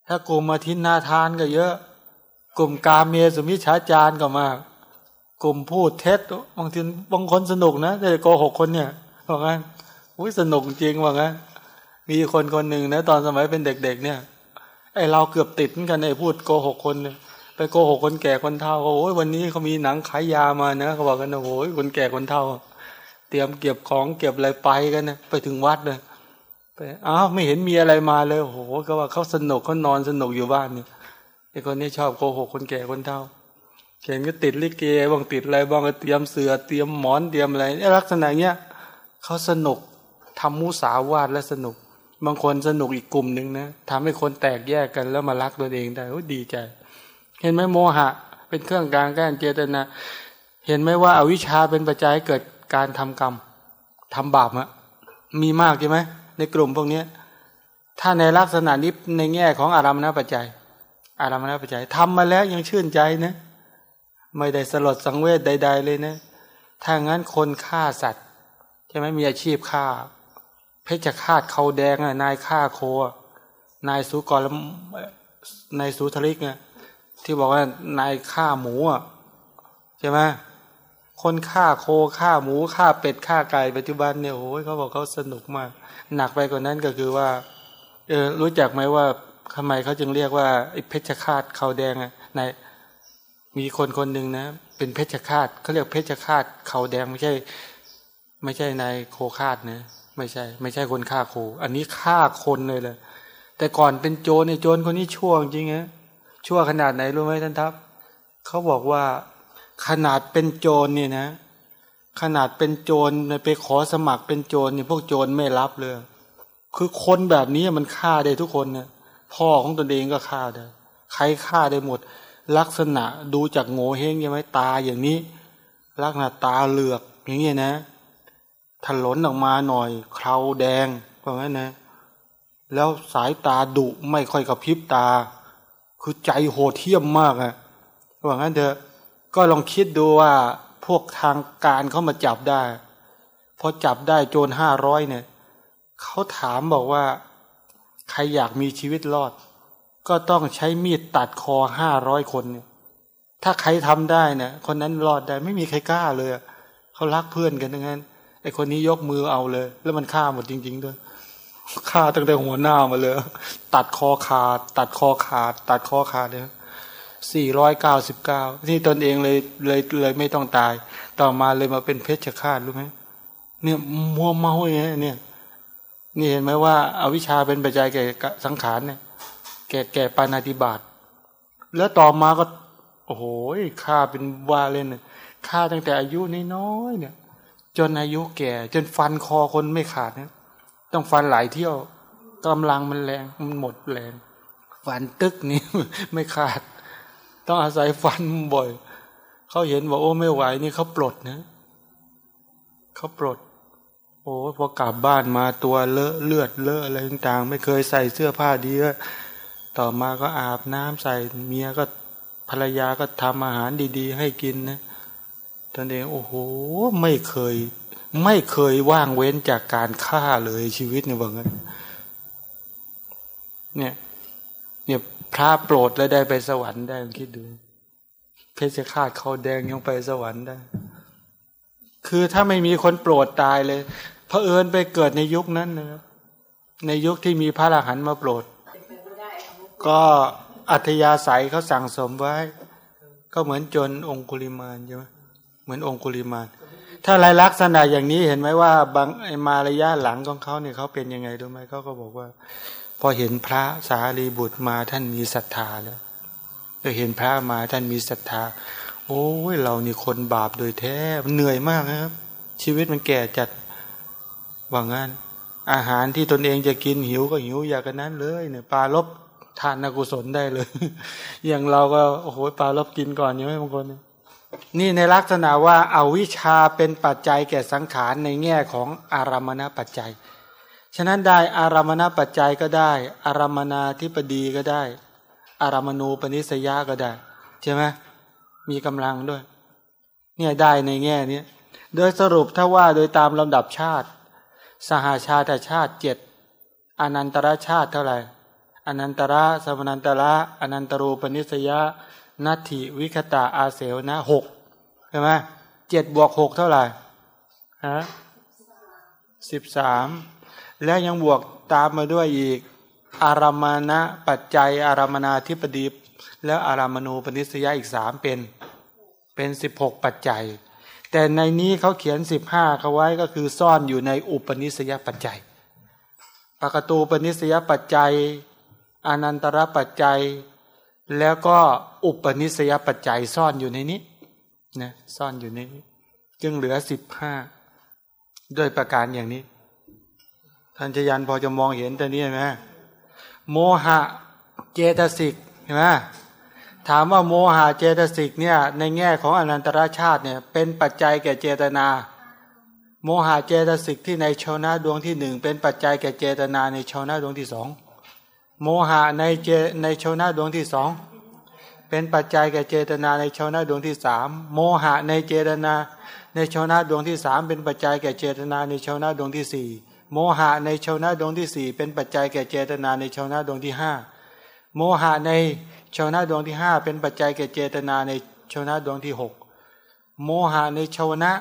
ถ้ากลุ่มมาทินนาทานก็เยอะ กลุ่มกาเมสุมิชฌาจารก็มาก กลุ่มพูดเท็จบางทีบางคนสนุกนะแต่โกหกคนเนี่ยว่างั้นอุ้ยสนุกจริงว่างั้นมีคนคนหนึ่งนะ ตอนสมัยเป็นเด็ก ๆ เนี่ยไอเราเกือบติดเหมือนกันไอพูดโกหกคนเนี่ยไปโกหกคนแก่คนเฒ่าโอ้ยวันนี้เขามีหนังขายยามานะเขาบอกกันโอ้ยคนแก่คนเฒ่า เตรียมเก็บของเก็บอะไรไปกันนะไปถึงวัดเลย ไปอ้าวไม่เห็นมีอะไรมาเลยโหก็ว่าเขาสนุกเขานอนสนุกอยู่บ้านเนี่ยไอคนนี้ชอบโกหกคนแก่คนเฒ่าเขียนก็ติดลิเกบ้างติดอะไรบ้างก็เตรียมเสือเตรียมหมอนเตรียมอะไรลักษณะเนี้ยเขาสนุกทำมุสาวาทและสนุก บางคนสนุกอีกกลุ่มหนึ่งนะทำให้คนแตกแยกกันแล้วมารักตัวเองได้โอ้ดีใจ เห็นไหมโมหะ เป็นเครื่องกลางแก้เจตนา เห็นไหมว่าอาวิชชาเป็นปัจจัยเกิดการทำกรรมทำบาปอะมีมากใช่ไหม ในกลุ่มพวกนี้ถ้าในลักษณะนี้ในแง่ของอารามณปัจจัย อารามณปัจจัยทำมาแล้วยังชื่นใจนะไม่ได้สลดสังเวชใด ๆ เลยนะถ้างั้นคนฆ่าสัตว์ใช่ไหมมีอาชีพฆ่า เพชฌฆาตเขาแดงนายฆ่าโคนายสุกรนายสุทริกเนี่ยที่บอกว่านายฆ่าหมูอะใช่ไหมคนฆ่าโคฆ่าหมูฆ่าเป็ดฆ่าไก่ปัจจุบันเนี่ยโอ้ยเขาบอกเขาสนุกมาก หนักไปกว่านั้นก็คือว่าเออรู้จักไหมว่าทำไมเขาจึงเรียกว่าไอ้เพชฌฆาตเขาแดงอะในมีคนคนหนึ่งนะ เป็นเพชฌฆาตเขาเรียกเพชฌฆาตเขาแดงไม่ใช่ ไม่ใช่นายโคฆาตนะไม่ใช่ ไม่ใช่คนฆ่าโค อันนี้ฆ่าคนเลยเลยแต่ก่อนเป็นโจรในโจรคนนี้ชั่วจริงนะชั่วขนาดไหนรู้ไหมท่านทัพเขาบอกว่าขนาดเป็นโจรเนี่ยนะ ขนาดเป็นโจรไปขอสมัครเป็นโจรเนี่ยพวกโจรไม่รับเลย คือคนแบบนี้มันฆ่าได้ทุกคนเนี่ยพ่อของตนเองก็ฆ่าได้ ใครฆ่าได้หมด ลักษณะดูจากโง่เฮงใช่ไหมตาอย่างนี้ ลักษณะตาเหลือกอย่างเงี้นะถลนออกมาหน่อยเคราแดงเพราะงั้นนะ แล้วสายตาดุไม่ค่อยกระพริบตา คือใจโหดเที่ยมมากอะว่าะงั้นเถอะก็ลองคิดดูว่า วกทางการเขามาจับได้พอจับได้โจรห้าร้อยเนี่ยเขาถามบอกว่า ใครอยากมีชีวิตรอด ก็ต้องใช้มีดตัดคอห้าร้อยคนเนี่ย ถ้าใครทำได้เนี่ยคนนั้นรอดได้ไม่มีใครกล้าเลยเขารักเพื่อนกันทั้งนั้นไอคนนี้ยกมือเอาเลย แล้วมันฆ่าหมดจริง ๆ ด้วยฆ่าตั้งแต่หัวหน้ามาเลย ตัดคอขาด ตัดคอขาด ตัดคอขาดเนี่ย สี่ร้อยเก้าสิบเก้านี่ตนเองเลยเลยเลยไม่ต้องตาย ต่อมาเลยมาเป็นเพชฌฆาตรู้ไหมเนี่ยมัวเมาอย่างนี้เนี่ยนี่เห็นไหมว่าอาวิชชาเป็นปัจจัยแก่สังขารเนี่ยแก่แก่ปานาติบาตแล้วต่อมาก็ โอ้โหฆ่าเป็นว่าเล่นฆ่าตั้งแต่อายุน้อยๆเนี่ย จนอายุแก่ จนฟันคอคนไม่ขาดเนี่ยต้องฟันหลายเที่ยวกำลังมันแรงมันหมดแรงฟันตึกนี่ไม่ขาด ต้องอาศัยฟันบ่อย เขาเห็นว่าโอ้ไม่ไหวนี่เขาปลดนะเขาปลด โอ้พอกลับบ้านมาตัวเลอะเลือดเลอะอะไรต่างๆ ไม่เคยใส่เสื้อผ้าดีก็ต่อมาก็อาบน้ำใส่เมียก็ภรรยาก็ทำอาหารดี ๆ ให้กินนะตอนเองโอ้โหไม่เคย ไม่เคยว่างเว้นจากการฆ่าเลยชีวิตเนี่ยว่างั้นเนี่ย พระโปรดแล้วได้ไปสวรรค์ได้คิดดู เพชฌฆาตเขาแดงยังไปสวรรค์ได้ คือถ้าไม่มีคนโปรดตายเลยพระเอิญไปเกิดในยุคนั้นนะครับในยุคที่มีพระอรหันต์มาโปรด ก็อัธยาศัยเขาสั่งสมไว้ ก็เหมือนจนองคุลิมานใช่ไหมเหมือนองคุลิมาน ถ้าลายลักษณะอย่างนี้เห็นไหมว่าบางไอมาระยะหลังของเขาเนี่ยเขาเป็นยังไงรู้ไหมเขาก็บอกว่า พอเห็นพระสารีบุตรมาท่านมีศรัทธาแล้วก็เห็นพระมาท่านมีศรัทธา โอ้ยเรานี่คนบาปโดยแท้มันเหนื่อยมากนะครับ ชีวิตมันแก่จัดว่างั้น อาหารที่ตนเองจะกินหิวก็หิวอยากกันนั้นเลยเนี่ยปลาลบทานนกุศลได้เลย อย่างเราก็โอ้โหปลาลบกินก่อนใช่ไหมบางคนนี่ในลักษณะว่าอาวิชชาเป็นปัจจัยแก่สังขารในแง่ของอารามณปัจจัย ฉะนั้นได้อารามณปัจจัยก็ได้ อารามนาธิปดีก็ได้ อารามณูปนิสยาก็ได้ใช่ไหมมีกำลังด้วย เนี่ยได้ในแง่นี้โดยสรุปถ้าว่าโดยตามลำดับชาติ สหาชาติชาติเจ็ดอนันตรชาติเท่าไหร่อนันตระสมนันตระอนันตรูปนิสยานัตถิวิคตาอาเสวนะหกใช่ไหมเจ็ดบวกหกเท่าไหร่ฮะสิบสาม แล้วยังบวกตามมาด้วยอีก อารามณะปัจจัย อารามนาธิปดีแล้วอารามณูปนิสยาอีกสามเป็นเป็นสิบหกปัจจัย แต่ในนี้เขาเขียนสิบห้าเขาไว้ก็คือซ่อนอยู่ในอุปนิสยปัจจัยปกตูปนิสยปัจจัย อนันตระปัจจัย แล้วก็อุปนิสยปัจจัยซ่อนอยู่ในนี้นะซ่อนอยู่ในนี้ จึงเหลือสิบห้าด้วยประการอย่างนี้ ท่านชยันพอจะมองเห็นแต่นี้ไหมโมหะเจตสิกเห็นไหมถามว่าโมหะเจตสิกเนี่ยในแง่ของอนันตรชาติเนี่ยเป็นปัจจัยแก่เจตนา โมหะเจตสิกที่ในชาวนาดวงที่หนึ่งเป็นปัจจัยแก่เจตนาในชาวนาดวงที่สองโมหะในเจในชาวนาดวงที่สองเป็นปัจจัยแก่เจตนาในชาวนาดวงที่สามโมหะในเจตนาในชาวนาดวงที่สามเป็นปัจจัยแก่เจตนาในชาวนาดวงที่สี่ โมหะในชาวนาดวงที่สี่เป็นปัจจัยแก่เจตนาในชาวนาดวงที่ห้าโมหะในชาวนาดวงที่ห้าเป็นปัจจัยแก่เจตนาในชาวนาดวงที่หกโมหะในชาวนะ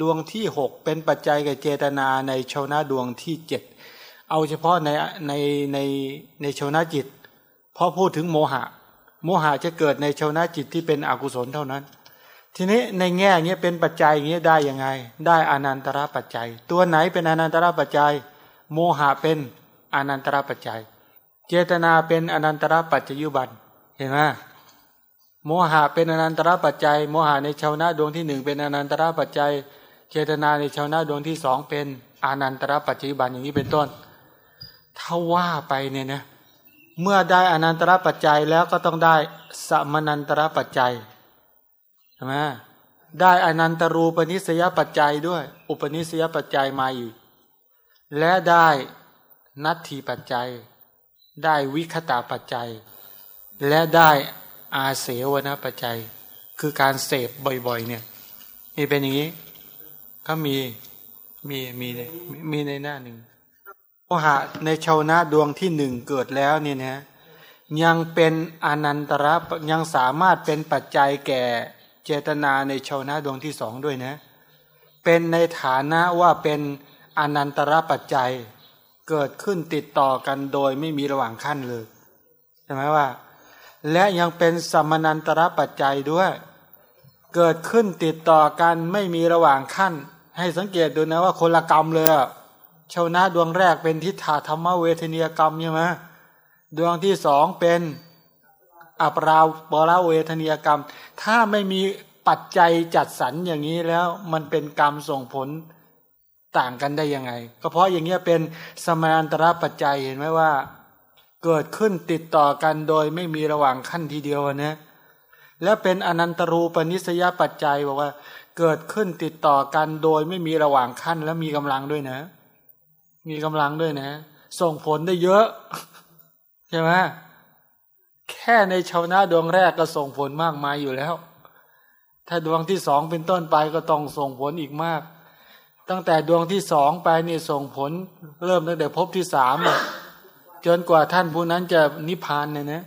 ดวงที่หกเป็นปัจจัยแก่เจตนาในชาวนาดวงที่เจ็ดเอาเฉพาะในในในในชาวนาจิตพราะพูดถึงโมหะ โมหะจะเกิดในชาวนาจิตที่เป็นอกุศลเท่านั้น ทีนี้ในแง่เงี้ยเป็นปัจจัยเงี้ยได้ยังไง ได้อนันตระปัจจัย ตัวไหนเป็นอนันตระปัจจัย โมหะเป็นอนันตระปัจจัย เจตนาเป็นอนันตระปัจจยุบันเห็นไหมโมหะเป็นอนันตระปัจจัย โมหะในชาวนาดวงที่หนึ่งเป็นอนันตระปัจจัย เจตนาในชาวนาดวงที่สองเป็นอนันตระปัจจยุบันอย่างนี้เป็นต้น ถ้าว่าไปเนี่ยนะเมื่อได้อนันตระปัจจัยแล้วก็ต้องได้สมนันตระปัจจัย ช่ไหมได้อนันตรูปนิสยปัจจัยด้วย อุปนิสยปัจจัยมาอีก และได้นัตถีปัจจัย ได้วิคตาปัจจัย และได้อาเสวนปัจจัย คือการเสพบ่อยๆ เนี่ยนี่เป็นอย่างนี้ก็มีมีมีในมีในหน้าหนึ่งโมหะในชาวนะดวงที่หนึ่งเกิดแล้วเนี่ยนะยังเป็นอนันตระยังสามารถเป็นปัจจัยแก่ เจตนาในชาวนะดวงที่สองด้วยนะ เป็นในฐานะว่าเป็นอนันตระปัจจัยเกิดขึ้นติดต่อกันโดยไม่มีระหว่างขั้นเลยใช่ไหมว่า และยังเป็นสมนันตระปัจจัยด้วย เกิดขึ้นติดต่อกันไม่มีระหว่างขั้น ให้สังเกตดูนะว่าคนละกรรมเลยชาวนะดวงแรกเป็นทิฏฐาธรรมเวทนียกรรมใช่ไหมดวงที่สองเป็น อัปราบราเวทนียกรรม ถ้าไม่มีปัจจัยจัดสรรอย่างนี้แล้วมันเป็นกรรมส่งผลต่างกันได้ยังไง ก็เพราะอย่างเงี้ยเป็นสมานันตรปัจจัยเห็นไหมว่า เกิดขึ้นติดต่อกันโดยไม่มีระหว่างขั้นทีเดียวนะและเป็นอนันตรูปนิสยปัจจัยบอกว่า เกิดขึ้นติดต่อกันโดยไม่มีระหว่างขั้น และมีกำลังด้วยนะ มีกำลังด้วยนะ ส่งผลได้เยอะ ใช่ไหม แค่ในชาวนาดวงแรกก็ส่งผลมากมายอยู่แล้ว ถ้าดวงที่สองเป็นต้นไปก็ต้องส่งผลอีกมาก ตั้งแต่ดวงที่สองไปนี่ส่งผล เริ่มตั้งแต่ภพที่สามจนกว่าท่านผู้นั้นจะนิพพานเนี่ยนะ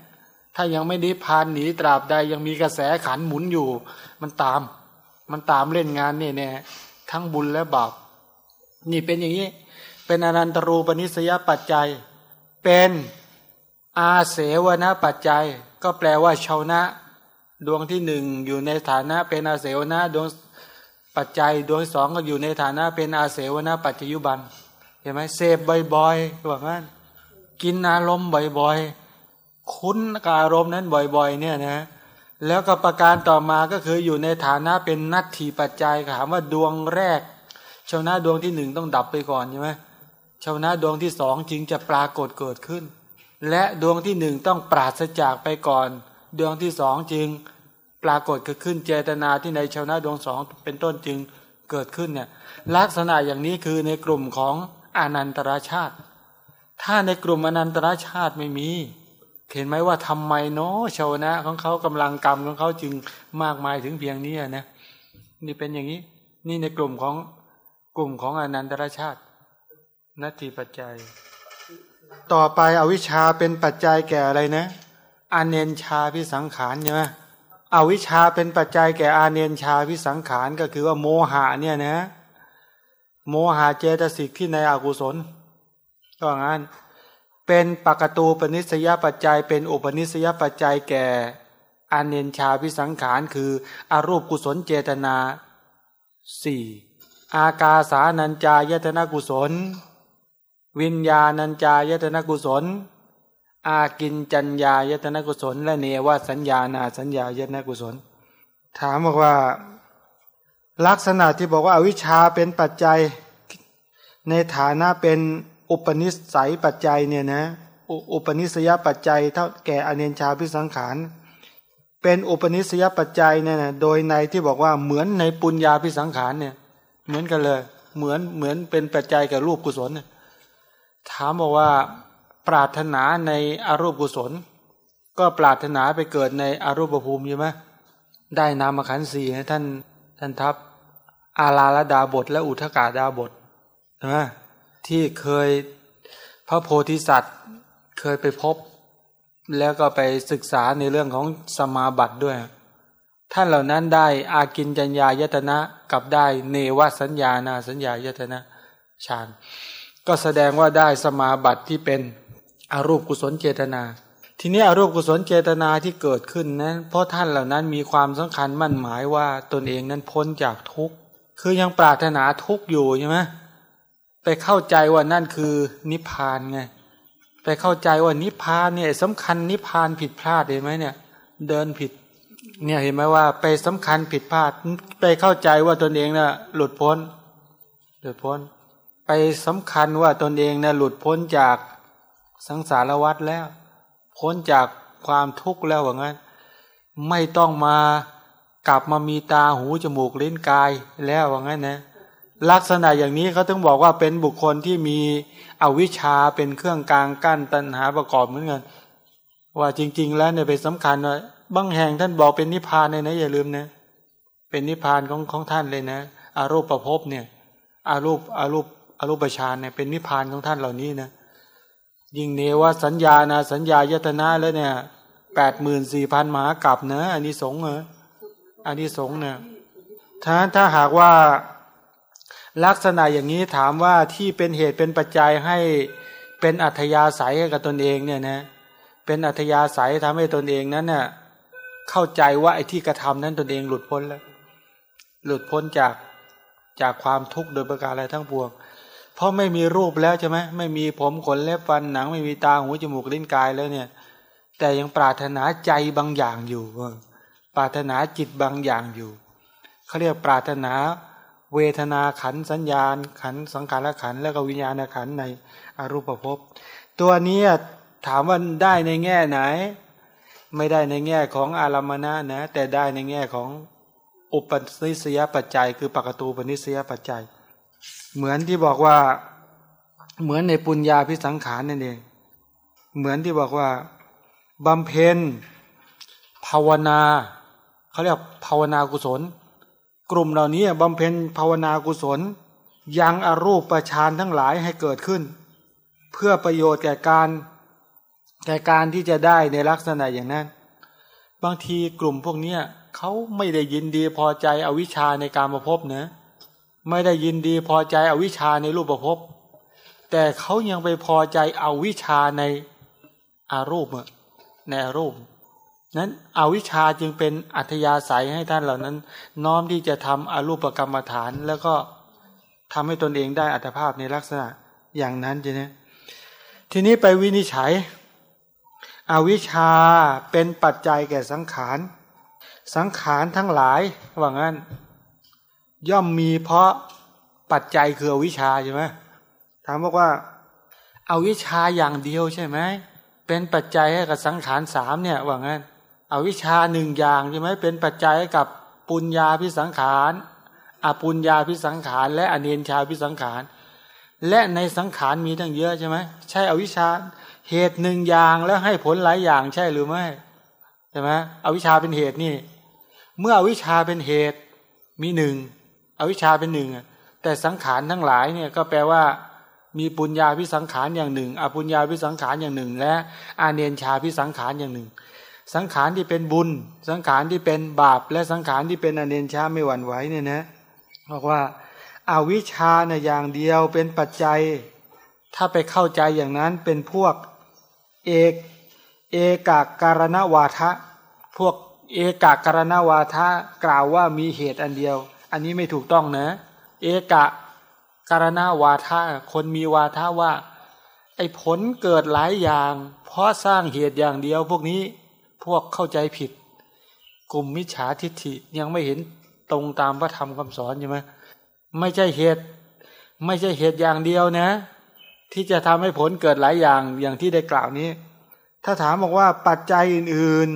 ถ้ายังไม่นิพพานหนีตราบใดยังมีกระแสขันหมุนอยู่ มันตาม มันตามเล่นงานเนี่ยนะทั้งบุญและบาปนี่เป็นอย่างนี้ เป็นอนันตรูปนิสยปัจจัย เป็น อาเสวนปัจจัย ก็แปลว่าชาวนะ ดวงที่หนึ่งอยู่ในฐานะเป็นอาเสวนะดวงปัจจัยดวงสองก็อยู่ในฐานะเป็นอาเสวนะปัจจยุบันเห็นไหมเสพบ่อยๆว่างั้นกินอารมณ์บ่อยๆ คุ้นกับอารมณ์นั้นบ่อยๆ เนี่ยนะแล้วก็ประการต่อมาก็คืออยู่ในฐานะเป็นนัตถีปัจจัยถามว่าดวงแรกชาวนะดวงที่หนึ่งต้องดับไปก่อนใช่ไหมชาวนะดวงที่สองจึงจะปรากฏเกิดขึ้น และดวงที่หนึ่งต้องปราศจากไปก่อน ดวงที่สองจึงปรากฏเกิดขึ้นเจตนาที่ในชาวนะดวงสองเป็นต้นจึงเกิดขึ้นเนี่ยลักษณะอย่างนี้คือในกลุ่มของอนันตรชาติ ถ้าในกลุ่มอนันตรชาติไม่มี เห็นไหมว่าทำไมเนาะชาวนะของเขากำลังกรรมของเขาจึงมากมายถึงเพียงนี้นะนี่เป็นอย่างนี้ นี่ในกลุ่มของกลุ่มของอนันตรชาตินัตถิปัจจัย ต่อไปอวิชชาเป็นปัจจัยแก่อะไรนะ อาเนนชาพิสังขารใช่ไหมอวิชชาเป็นปัจจัยแก่อาเนนชาพิสังขารก็คือว่าโมหะเนี่ยนะ โมหะเจตสิกที่ในอกุศลก็งั้นเป็นปกตูปนิสยปัจจัย เป็นอุปนิสยปัจจัยแก่อาเนนชาพิสังขารคืออารูปกุศลเจตนาสี่อากาสานัญจายตนะกุศล วิญญาณัญจายตนะกุศล อากินจัญญายตนะกุศล และเนวสัญญานาสัญญายตนะกุศล ถามบอกว่า ลักษณะที่บอกว่าอาวิชชาเป็นปัจจัยในฐานะเป็นอุปนิสัยปัจจัยเนี่ยนะอุปนิสยปัจจัยเท่าแก่อเนนชาพิสังขารเป็นอุปนิสยปัจจัยเนี่ยนะโดยในที่บอกว่าเหมือนในปุญญาพิสังขารเนี่ยเหมือนกันเลย เหมือนเหมือนเป็นปัจจัยกับรูปกุศลเนี่ย ถามบอกว่าปรารถนาในอรูปกุศล ก็ปรารถนาไปเกิดในอรูปภูมิใช่ไหมได้นามขันธ์สี่ท่านท่านทัพอาลาลดาบท และอุทกาดาบทใช่ไหมที่เคยพระโพธิสัตว์เคยไปพบ แล้วก็ไปศึกษาในเรื่องของสมาบัติด้วย ท่านเหล่านั้นได้อากินจัญญายตนะกับได้เนวสัญญานาสัญญายตนะฌาน ก็แสดงว่าได้สมาบัติที่เป็นอรูปกุศลเจตนา ทีนี้อรูปกุศลเจตนาที่เกิดขึ้นนั้นเพราะท่านเหล่านั้นมีความสำคัญมั่นหมายว่าตนเองนั้นพ้นจากทุกข์ คือยังปรารถนาทุกข์อยู่ใช่ไหมไปเข้าใจว่านั่นคือนิพพานไงไปเข้าใจว่านิพพานเนี่ยสำคัญนิพพานผิดพลาดเห็นไหมเนี่ย เดินผิด เนี่ยเห็นไหมว่าไปสำคัญผิดพลาด ไปเข้าใจว่าตนเองน่ะหลุดพ้น หลุดพ้น ไปสำคัญว่าตนเองน่ะหลุดพ้นจากสังสารวัฏแล้ว พ้นจากความทุกข์แล้วว่างั้น ไม่ต้องมากลับมามีตาหูจมูกลิ้นกายแล้วว่างั้นนะลักษณะอย่างนี้เขาถึงบอกว่าเป็นบุคคลที่มีอวิชชาเป็นเครื่องกลางกั้นตัณหาประกอบเหมือนกันว่าจริง ๆ แล้วเนี่ยเป็นสำคัญว่าบางแห่งท่านบอกเป็นนิพพานเลยนะอย่าลืมนะเป็นนิพพานของของท่านเลยนะอารูปประพบเนี่ยอารูปอารูป อารูปฌานเนี่ยเป็นนิพพานของท่านเหล่านี้นะยิ่งเนวสัญญานะสัญญายตนะแล้วเนี่ยแปดหมื่นสี่พันมหากรัปเนะอันนี้สงเนอะอันนี้สงเนี่ยถ้าถ้าหากว่าลักษณะอย่างนี้ถามว่าที่เป็นเหตุเป็นปัจจัยให้เป็นอัธยาศัยกับตนเองเนี่ยนะเป็นอัธยาศัยทำให้ตนเองนั้นเน่ะเข้าใจว่าไอ้ที่กระทำนั้นตนเองหลุดพ้นแล้ว หลุดพ้นจากจากความทุกข์โดยประการอะไรทั้งปวง เพราะไม่มีรูปแล้วใช่ไหมไม่มีผมขนเล็บฟันหนัง ไม่มีตาหูจมูกลิ้นกายแล้วเนี่ย แต่ยังปรารถนาใจบางอย่างอยู่ ปรารถนาจิตบางอย่างอยู่เขาเรียกปรารถนาเวทนาขันสัญญาณขันสังขารขันแล้วก็วิญญาณขันในอรูปภพตัวนี้ถามว่าได้ในแง่ไหน ไม่ได้ในแง่ของอารามณะนะ แต่ได้ในแง่ของอุปนิสยปัจจัย คือปกตูปนิสยปัจจัย เหมือนที่บอกว่าเหมือนในปุญญาพิสังขารนั่นเอง เหมือนที่บอกว่าบำเพ็ญภาวนาเขาเรียกภาวนากุศล กลุ่มเหล่านี้บำเพ็ญภาวนากุศล ยังอรูปประชานทั้งหลายให้เกิดขึ้น เพื่อประโยชน์แก่การแก่การที่จะได้ในลักษณะอย่างนั้น บางทีกลุ่มพวกนี้เขาไม่ได้ยินดีพอใจอวิชชาในการมาพบเนะ ไม่ได้ยินดีพอใจอวิชชาในรูปประพบแต่เขายังไปพอใจเอาวิชาในอารูปในอารูป นั้นอวิชชาจึงเป็นอัธยาศัยให้ท่านเหล่านั้น น้อมที่จะทำอารูปกรรมฐาน แล้วก็ทำให้ตนเองได้อัตภาพในลักษณะอย่างนั้นใช่ไหมทีนี้ไปวินิจฉัย อวิชชาเป็นปัจจัยแก่สังขาร สังขารทั้งหลายว่างั้น ย่อมมีเพราะปัจจัยคืออวิชชาใช่ไหมถามบอกว่าอาวิชชาอย่างเดียวใช่ไหมเป็นปัจจัยให้กับสังขารสามเนี่ยว่างั้นอวิชชาหนึ่งอย่างใช่ไหมเป็นปัจจัยให้กับปุญญาพิสังขารอปุญญาพิสังขาร และอเนนชาพิสังขาร และในสังขารมีทั้งเยอะใช่ไหมใช่อวิชชาเหตุหนึ่งอย่างแล้วให้ผลหลายอย่างใช่หรือไม่ใช่ไหมอวิชชาเป็นเหตุนี่ เมื่ออวิชชาเป็นเหตุมีหนึ่ง อวิชชาเป็นหนึ่งแต่สังขารทั้งหลายเนี่ยก็แปลว่า มีปุญญาพิสังขารอย่างหนึ่งอปุญญาพิสังขารอย่างหนึ่ง และอาเนียนชาพิสังขารอย่างหนึ่ง สังขารที่เป็นบุญ สังขารที่เป็นบาป และสังขารที่เป็นอาเนียนชาไม่หวั่นไหวเนี่ยนะบอกว่าอาวิชชาเนี่ยอย่างเดียวเป็นปัจจัย ถ้าไปเข้าใจอย่างนั้นเป็นพวกเอกเอกาการณวาทะ พวกเอกาการณวาทะกล่าวว่ามีเหตุอันเดียว อันนี้ไม่ถูกต้องนะ เอกะการณวาทะคนมีวาทะว่า ไอ้ผลเกิดหลายอย่าง เพราะสร้างเหตุอย่างเดียว พวกนี้พวกเข้าใจผิด กลุ่มมิจฉาทิฏฐิยังไม่เห็นตรงตามพระธรรมคำสอนใช่ไหมไม่ใช่เหตุ ไม่ใช่เหตุอย่างเดียวนะ ที่จะทำให้ผลเกิดหลายอย่างอย่างที่ได้กล่าวนี้ ถ้าถามบอกว่าปัจจัยอื่น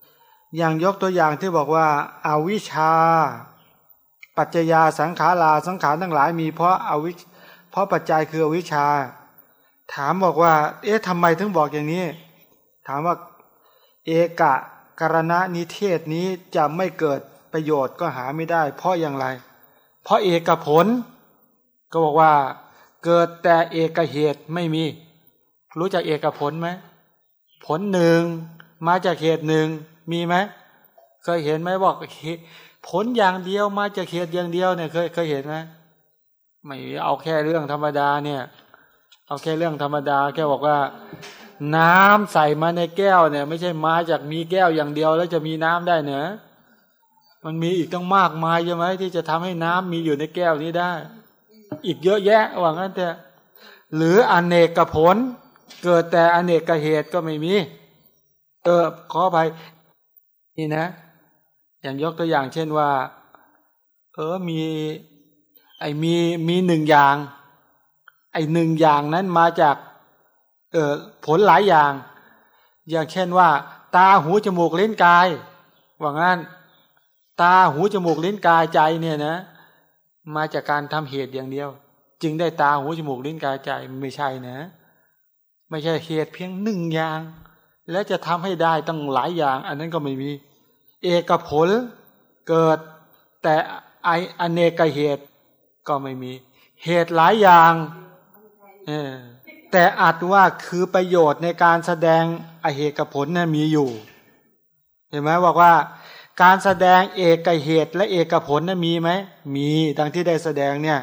ๆ อย่างยกตัวอย่างที่บอกว่าอาวิชชา ปัจจยาสังขาราสังขารทั้งหลายมีเพราะอาวิเพราะปัจจัยคืออวิชชา ถามบอกว่า เอ๊ะทำไมถึงบอกอย่างนี้ ถามว่า เอกะกรณะนิเทศนี้จะไม่เกิดประโยชน์ก็หาไม่ได้ เพราะอย่างไร เพราะเอกผล ก็บอกว่า เกิดแต่เอกเหตุไม่มี รู้จักเอกผลไหมผลหนึ่งมาจากเหตุหนึ่งมีไหมเคยเห็นไหมบอก ผลอย่างเดียวมาจากเหตุอย่างเดียวเนี่ยเคยเคยเห็นไหมไม่เอาแค่เรื่องธรรมดาเนี่ย เอาแค่เรื่องธรรมดา แค่บอกว่า น้ำใส่มาในแก้วเนี่ย ไม่ใช่มาจากมีแก้วอย่างเดียวแล้วจะมีน้ำได้เนอะมันมีอีกต้องมากมายใช่ไหมที่จะทำให้น้ำมีอยู่ในแก้วนี้ได้ อีกเยอะแยะว่างั้นแต่หรืออนเนกผล เกิดแต่อนเนกเหตุก็ไม่มี เออขอไปนี่นะ อย่างยกตัวอย่างเช่นว่า เออมี ไอ้มีมีหนึ่งอย่าง ไอ้หนึ่งอย่างนั้นมาจาก เออผลหลายอย่าง อย่างเช่นว่า ตาหูจมูกเลิ้นกายว่างั้น ตาหูจมูกเลิ้นกายใจเนี่ยนะ มาจากการทำเหตุอย่างเดียว จึงได้ตาหูจมูกเลิ้นกายใจไม่ใช่นะ ไม่ใช่เหตุเพียงหนึ่งอย่าง และจะทำให้ได้ตั้งหลายอย่าง อันนั้นก็ไม่มี เอกผลเกิดแต่ไออเนกเหตุก็ไม่มี เหตุหลายอย่างแต่อาจว่าคือประโยชน์ในการแสดงอเหตุผลนะ่ะมีอยู่ เห็นไหมบอกว่า การแสดงเอกเหตุและเอกผลนะ่ะมีไหมมีดังที่ได้แสดงเนี่ย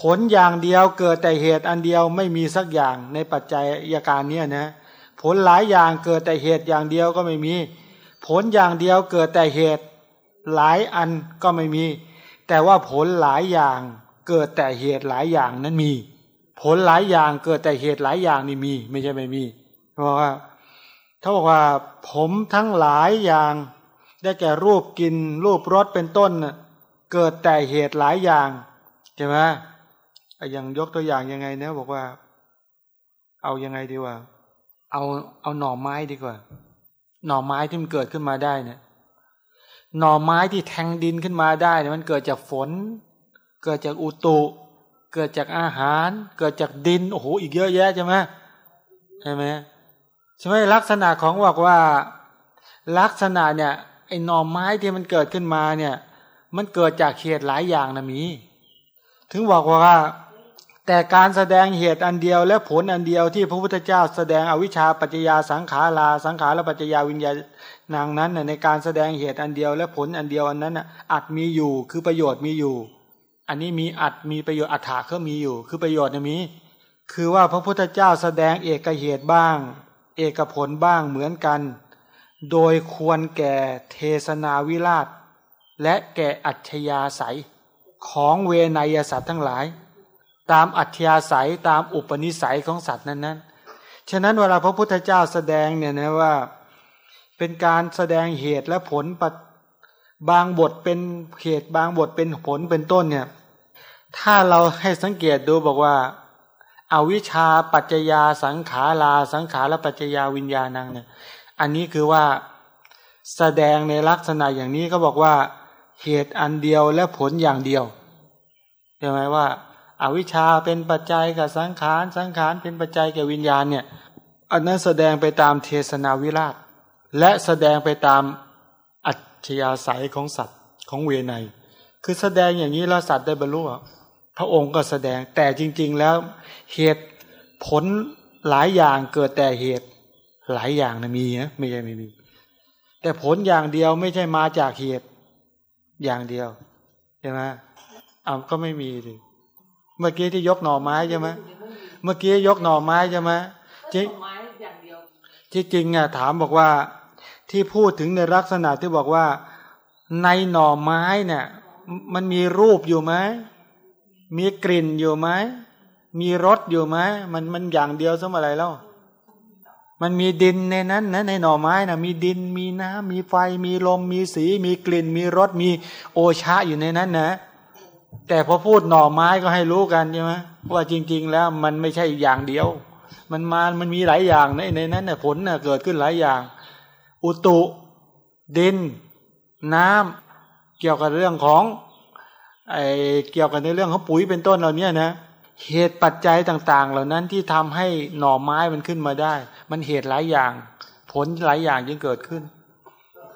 ผลอย่างเดียวเกิดแต่เหตุอันเดียวไม่มีสักอย่างในปัจจัยยาการเนี่ยนะผลหลายอย่างเกิดแต่เหตุอย่างเดียวก็ไม่มี ผลอย่างเดียวเกิดแต่เหตุ หลายอันก็ไม่มี แต่ว่าผลหลายอย่างเกิดแต่เหตุหลายอย่างนั้นมี ผลหลายอย่างเกิดแต่เหตุหลายอย่างนี่มี ไม่ใช่ไม่มีเพราะว่าเขาบอกว่าผมทั้งหลายอย่างได้แก่รูปกินรูปรสเป็นต้นเกิดแต่เหตุหลายอย่างใช่ไหมอย่างยกตัวอย่างยังไงนะบอกว่า เอายังไงดีว่า เอาเอาหน่อไม้ดีกว่า หน่อไม้ที่มันเกิดขึ้นมาได้เนี่ยหน่อไม้ที่แทงดินขึ้นมาได้เนี่ยมันเกิดจากฝน เกิดจากอุตุเกิดจากอาหาร เกิดจากดินโอ้โหอีกเยอะแยะใช่ไหมใช่ไหมใช่ไหมลักษณะของบอกว่าลักษณะเนี่ยไอ้หน่อไม้ที่มันเกิดขึ้นมาเนี่ย มันเกิดจากเหตุหลายอย่างนะมี ถึงบอกว่า แต่การแสดงเหตุอันเดียวและผลอันเดียวที่พระพุทธเจ้าแสดงอวิชชาปัจจยาสังขาราสังขารปัจจยาวิญญาณนางนั้นในการแสดงเหตุอันเดียวและผลอันเดียวอันนั้นอัดมีอยู่คือประโยชน์มีอยู่ อันนี้มีอัดมีประโยชน์อัฏฐาก็มีอยู่ คือประโยชน์มี คือว่าพระพุทธเจ้าแสดงเอกเหตุบ้าง เอกผลบ้างเหมือนกัน โดยควรแก่เทศนาวิราช และแก่อัจฉยาศัยของเวนยสัตว์ทั้งหลาย ตามอัธยาศัยตามอุปนิสัยของสัตว์นั้นๆ ฉะนั้นเวลาพระพุทธเจ้าแสดงเนี่ยนะว่าเป็นการแสดงเหตุและผลปบางบทเป็นเหตุบางบทเป็นผลเป็นต้นเนี่ยถ้าเราให้สังเกตดูบอกว่าอาวิชชาปัจจยาสังขาราสังขารปัจจยาวิญญาณังเนี่ยอันนี้คือว่าแสดงในลักษณะอย่างนี้ก็บอกว่าเหตุอันเดียวและผลอย่างเดียวใช่ไหมว่า อวิชชาเป็นปัจจัยกับสังขาร สังขารเป็นปัจจัยแก่วิญญาณเนี่ยอันนั้นแสดงไปตามเทศนาวิราช และแสดงไปตามอัจฉริยศัยของสัตว์ของเวไนคือแสดงอย่างนี้แล้วสัตว์ได้บรรลุพระองค์ก็แสดงแต่จริง ๆ แล้วเหตุผลหลายอย่างเกิดแต่เหตุหลายอย่างนะมีนะไม่ใช่ไม่มี แต่ผลอย่างเดียวไม่ใช่มาจากเหตุอย่างเดียวใช่ไหมอ้าวก็ไม่มีดิ เมื่อกี้ที่ยกหน่อไม้ใช่ไหมเมื่อกี้ยกหน่อไม้ใช่ไหมจริงไม้อย่างเดียวที่จริงอะถามบอกว่าที่พูดถึงในลักษณะที่บอกว่าในหน่อไม้เนี่ย มันมีรูปอยู่ไหมมีกลิ่นอยู่ไหมมีรสอยู่ไหมมันมันอย่างเดียวสมอะไรแล้ว มันมีดินในนั้นนะในหน่อไม้นะมีดินมีน้ำมีไฟ มีลม มีสี มีกลิ่น มีรสมีโอชาอยู่ในนั้นนะ แต่พอพูดหน่อไม้ก็ให้รู้กันใช่ไหมว่าจริง ๆ แล้วมันไม่ใช่อย่างเดียว มันมา มันมีหลายอย่างในในนั้นน่ะผลเน่ะเกิดขึ้นหลายอย่าง อุตุดิน น้ำเกี่ยวกับเรื่องของไอเกี่ยวกับในเรื่องของปุ๋ยเป็นต้นเหล่านี้นะเหตุปัจจัยต่างๆ เหล่านั้นที่ทำให้หน่อไม้มันขึ้นมาได้ มันเหตุหลายอย่าง ผลหลายอย่างจึงเกิดขึ้น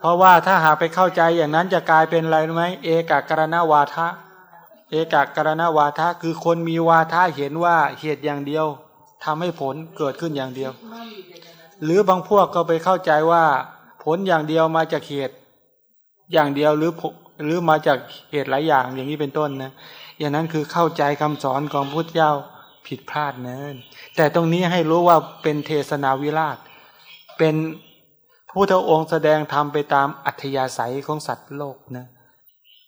เพราะว่าถ้าหากไปเข้าใจอย่างนั้นจะกลายเป็นอะไรรู้ไหมเอกกรณวาทะ เอกกรณวาทะคือคนมีวาทะเห็นว่าเหตุอย่างเดียวทำให้ผลเกิดขึ้นอย่างเดียว หรือบางพวกก็ไปเข้าใจว่า ผลอย่างเดียวมาจากเหตุอย่างเดียวหรือหรือมาจากเหตุหลายอย่างอย่างนี้เป็นต้นนะอย่างนั้นคือเข้าใจคำสอนของพุทธเจ้าผิดพลาดเนินแต่ตรงนี้ให้รู้ว่าเป็นเทศนาวิราช เป็นผู้ทองค์แสดงธรรมไปตามอัธยาศัยของสัตว์โลกนะ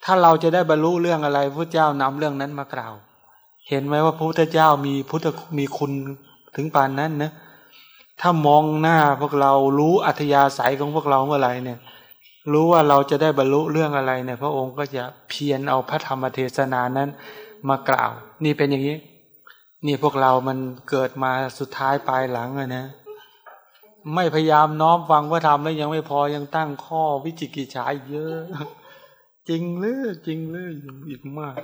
ถ้าเราจะได้บรรลุเรื่องอะไรพุทธเจ้านำเรื่องนั้นมากล่าว เห็นไหมว่าพระพุทธเจ้ามีพุทธมีคุณถึงปานนั้นนะถ้ามองหน้าพวกเรารู้อัธยาศัยของพวกเราเมื่อไหร่เนี่ย รู้ว่าเราจะได้บรรลุเรื่องอะไรเนี่ย พระองค์ก็จะเพียรเอาพระธรรมเทศนานั้นมากล่าว นี่เป็นอย่างนี้ นี่พวกเรามันเกิดมาสุดท้ายปลายหลังอะนะ ไม่พยายามน้อมฟังว่าทำแล้วยังไม่พอยังตั้งข้อวิจิกิจฉาอีกเยอะ จริงหรือจริงหรืออีกมาก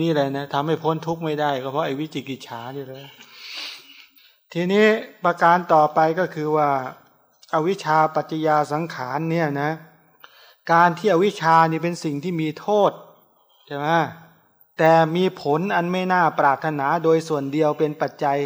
นี่แหละนะทำให้พ้นทุกข์ไม่ได้ก็เพราะไอ้วิจิกิจฉานี่เลยทีนี้ประการต่อไปก็คือว่าอาวิชชาปัจจยาสังขารเนี่ยนะ การที่อวิชชานี่เป็นสิ่งที่มีโทษใช่ไหมแต่มีผลอันไม่น่าปรารถนาโดยส่วนเดียวเป็นปัจจัย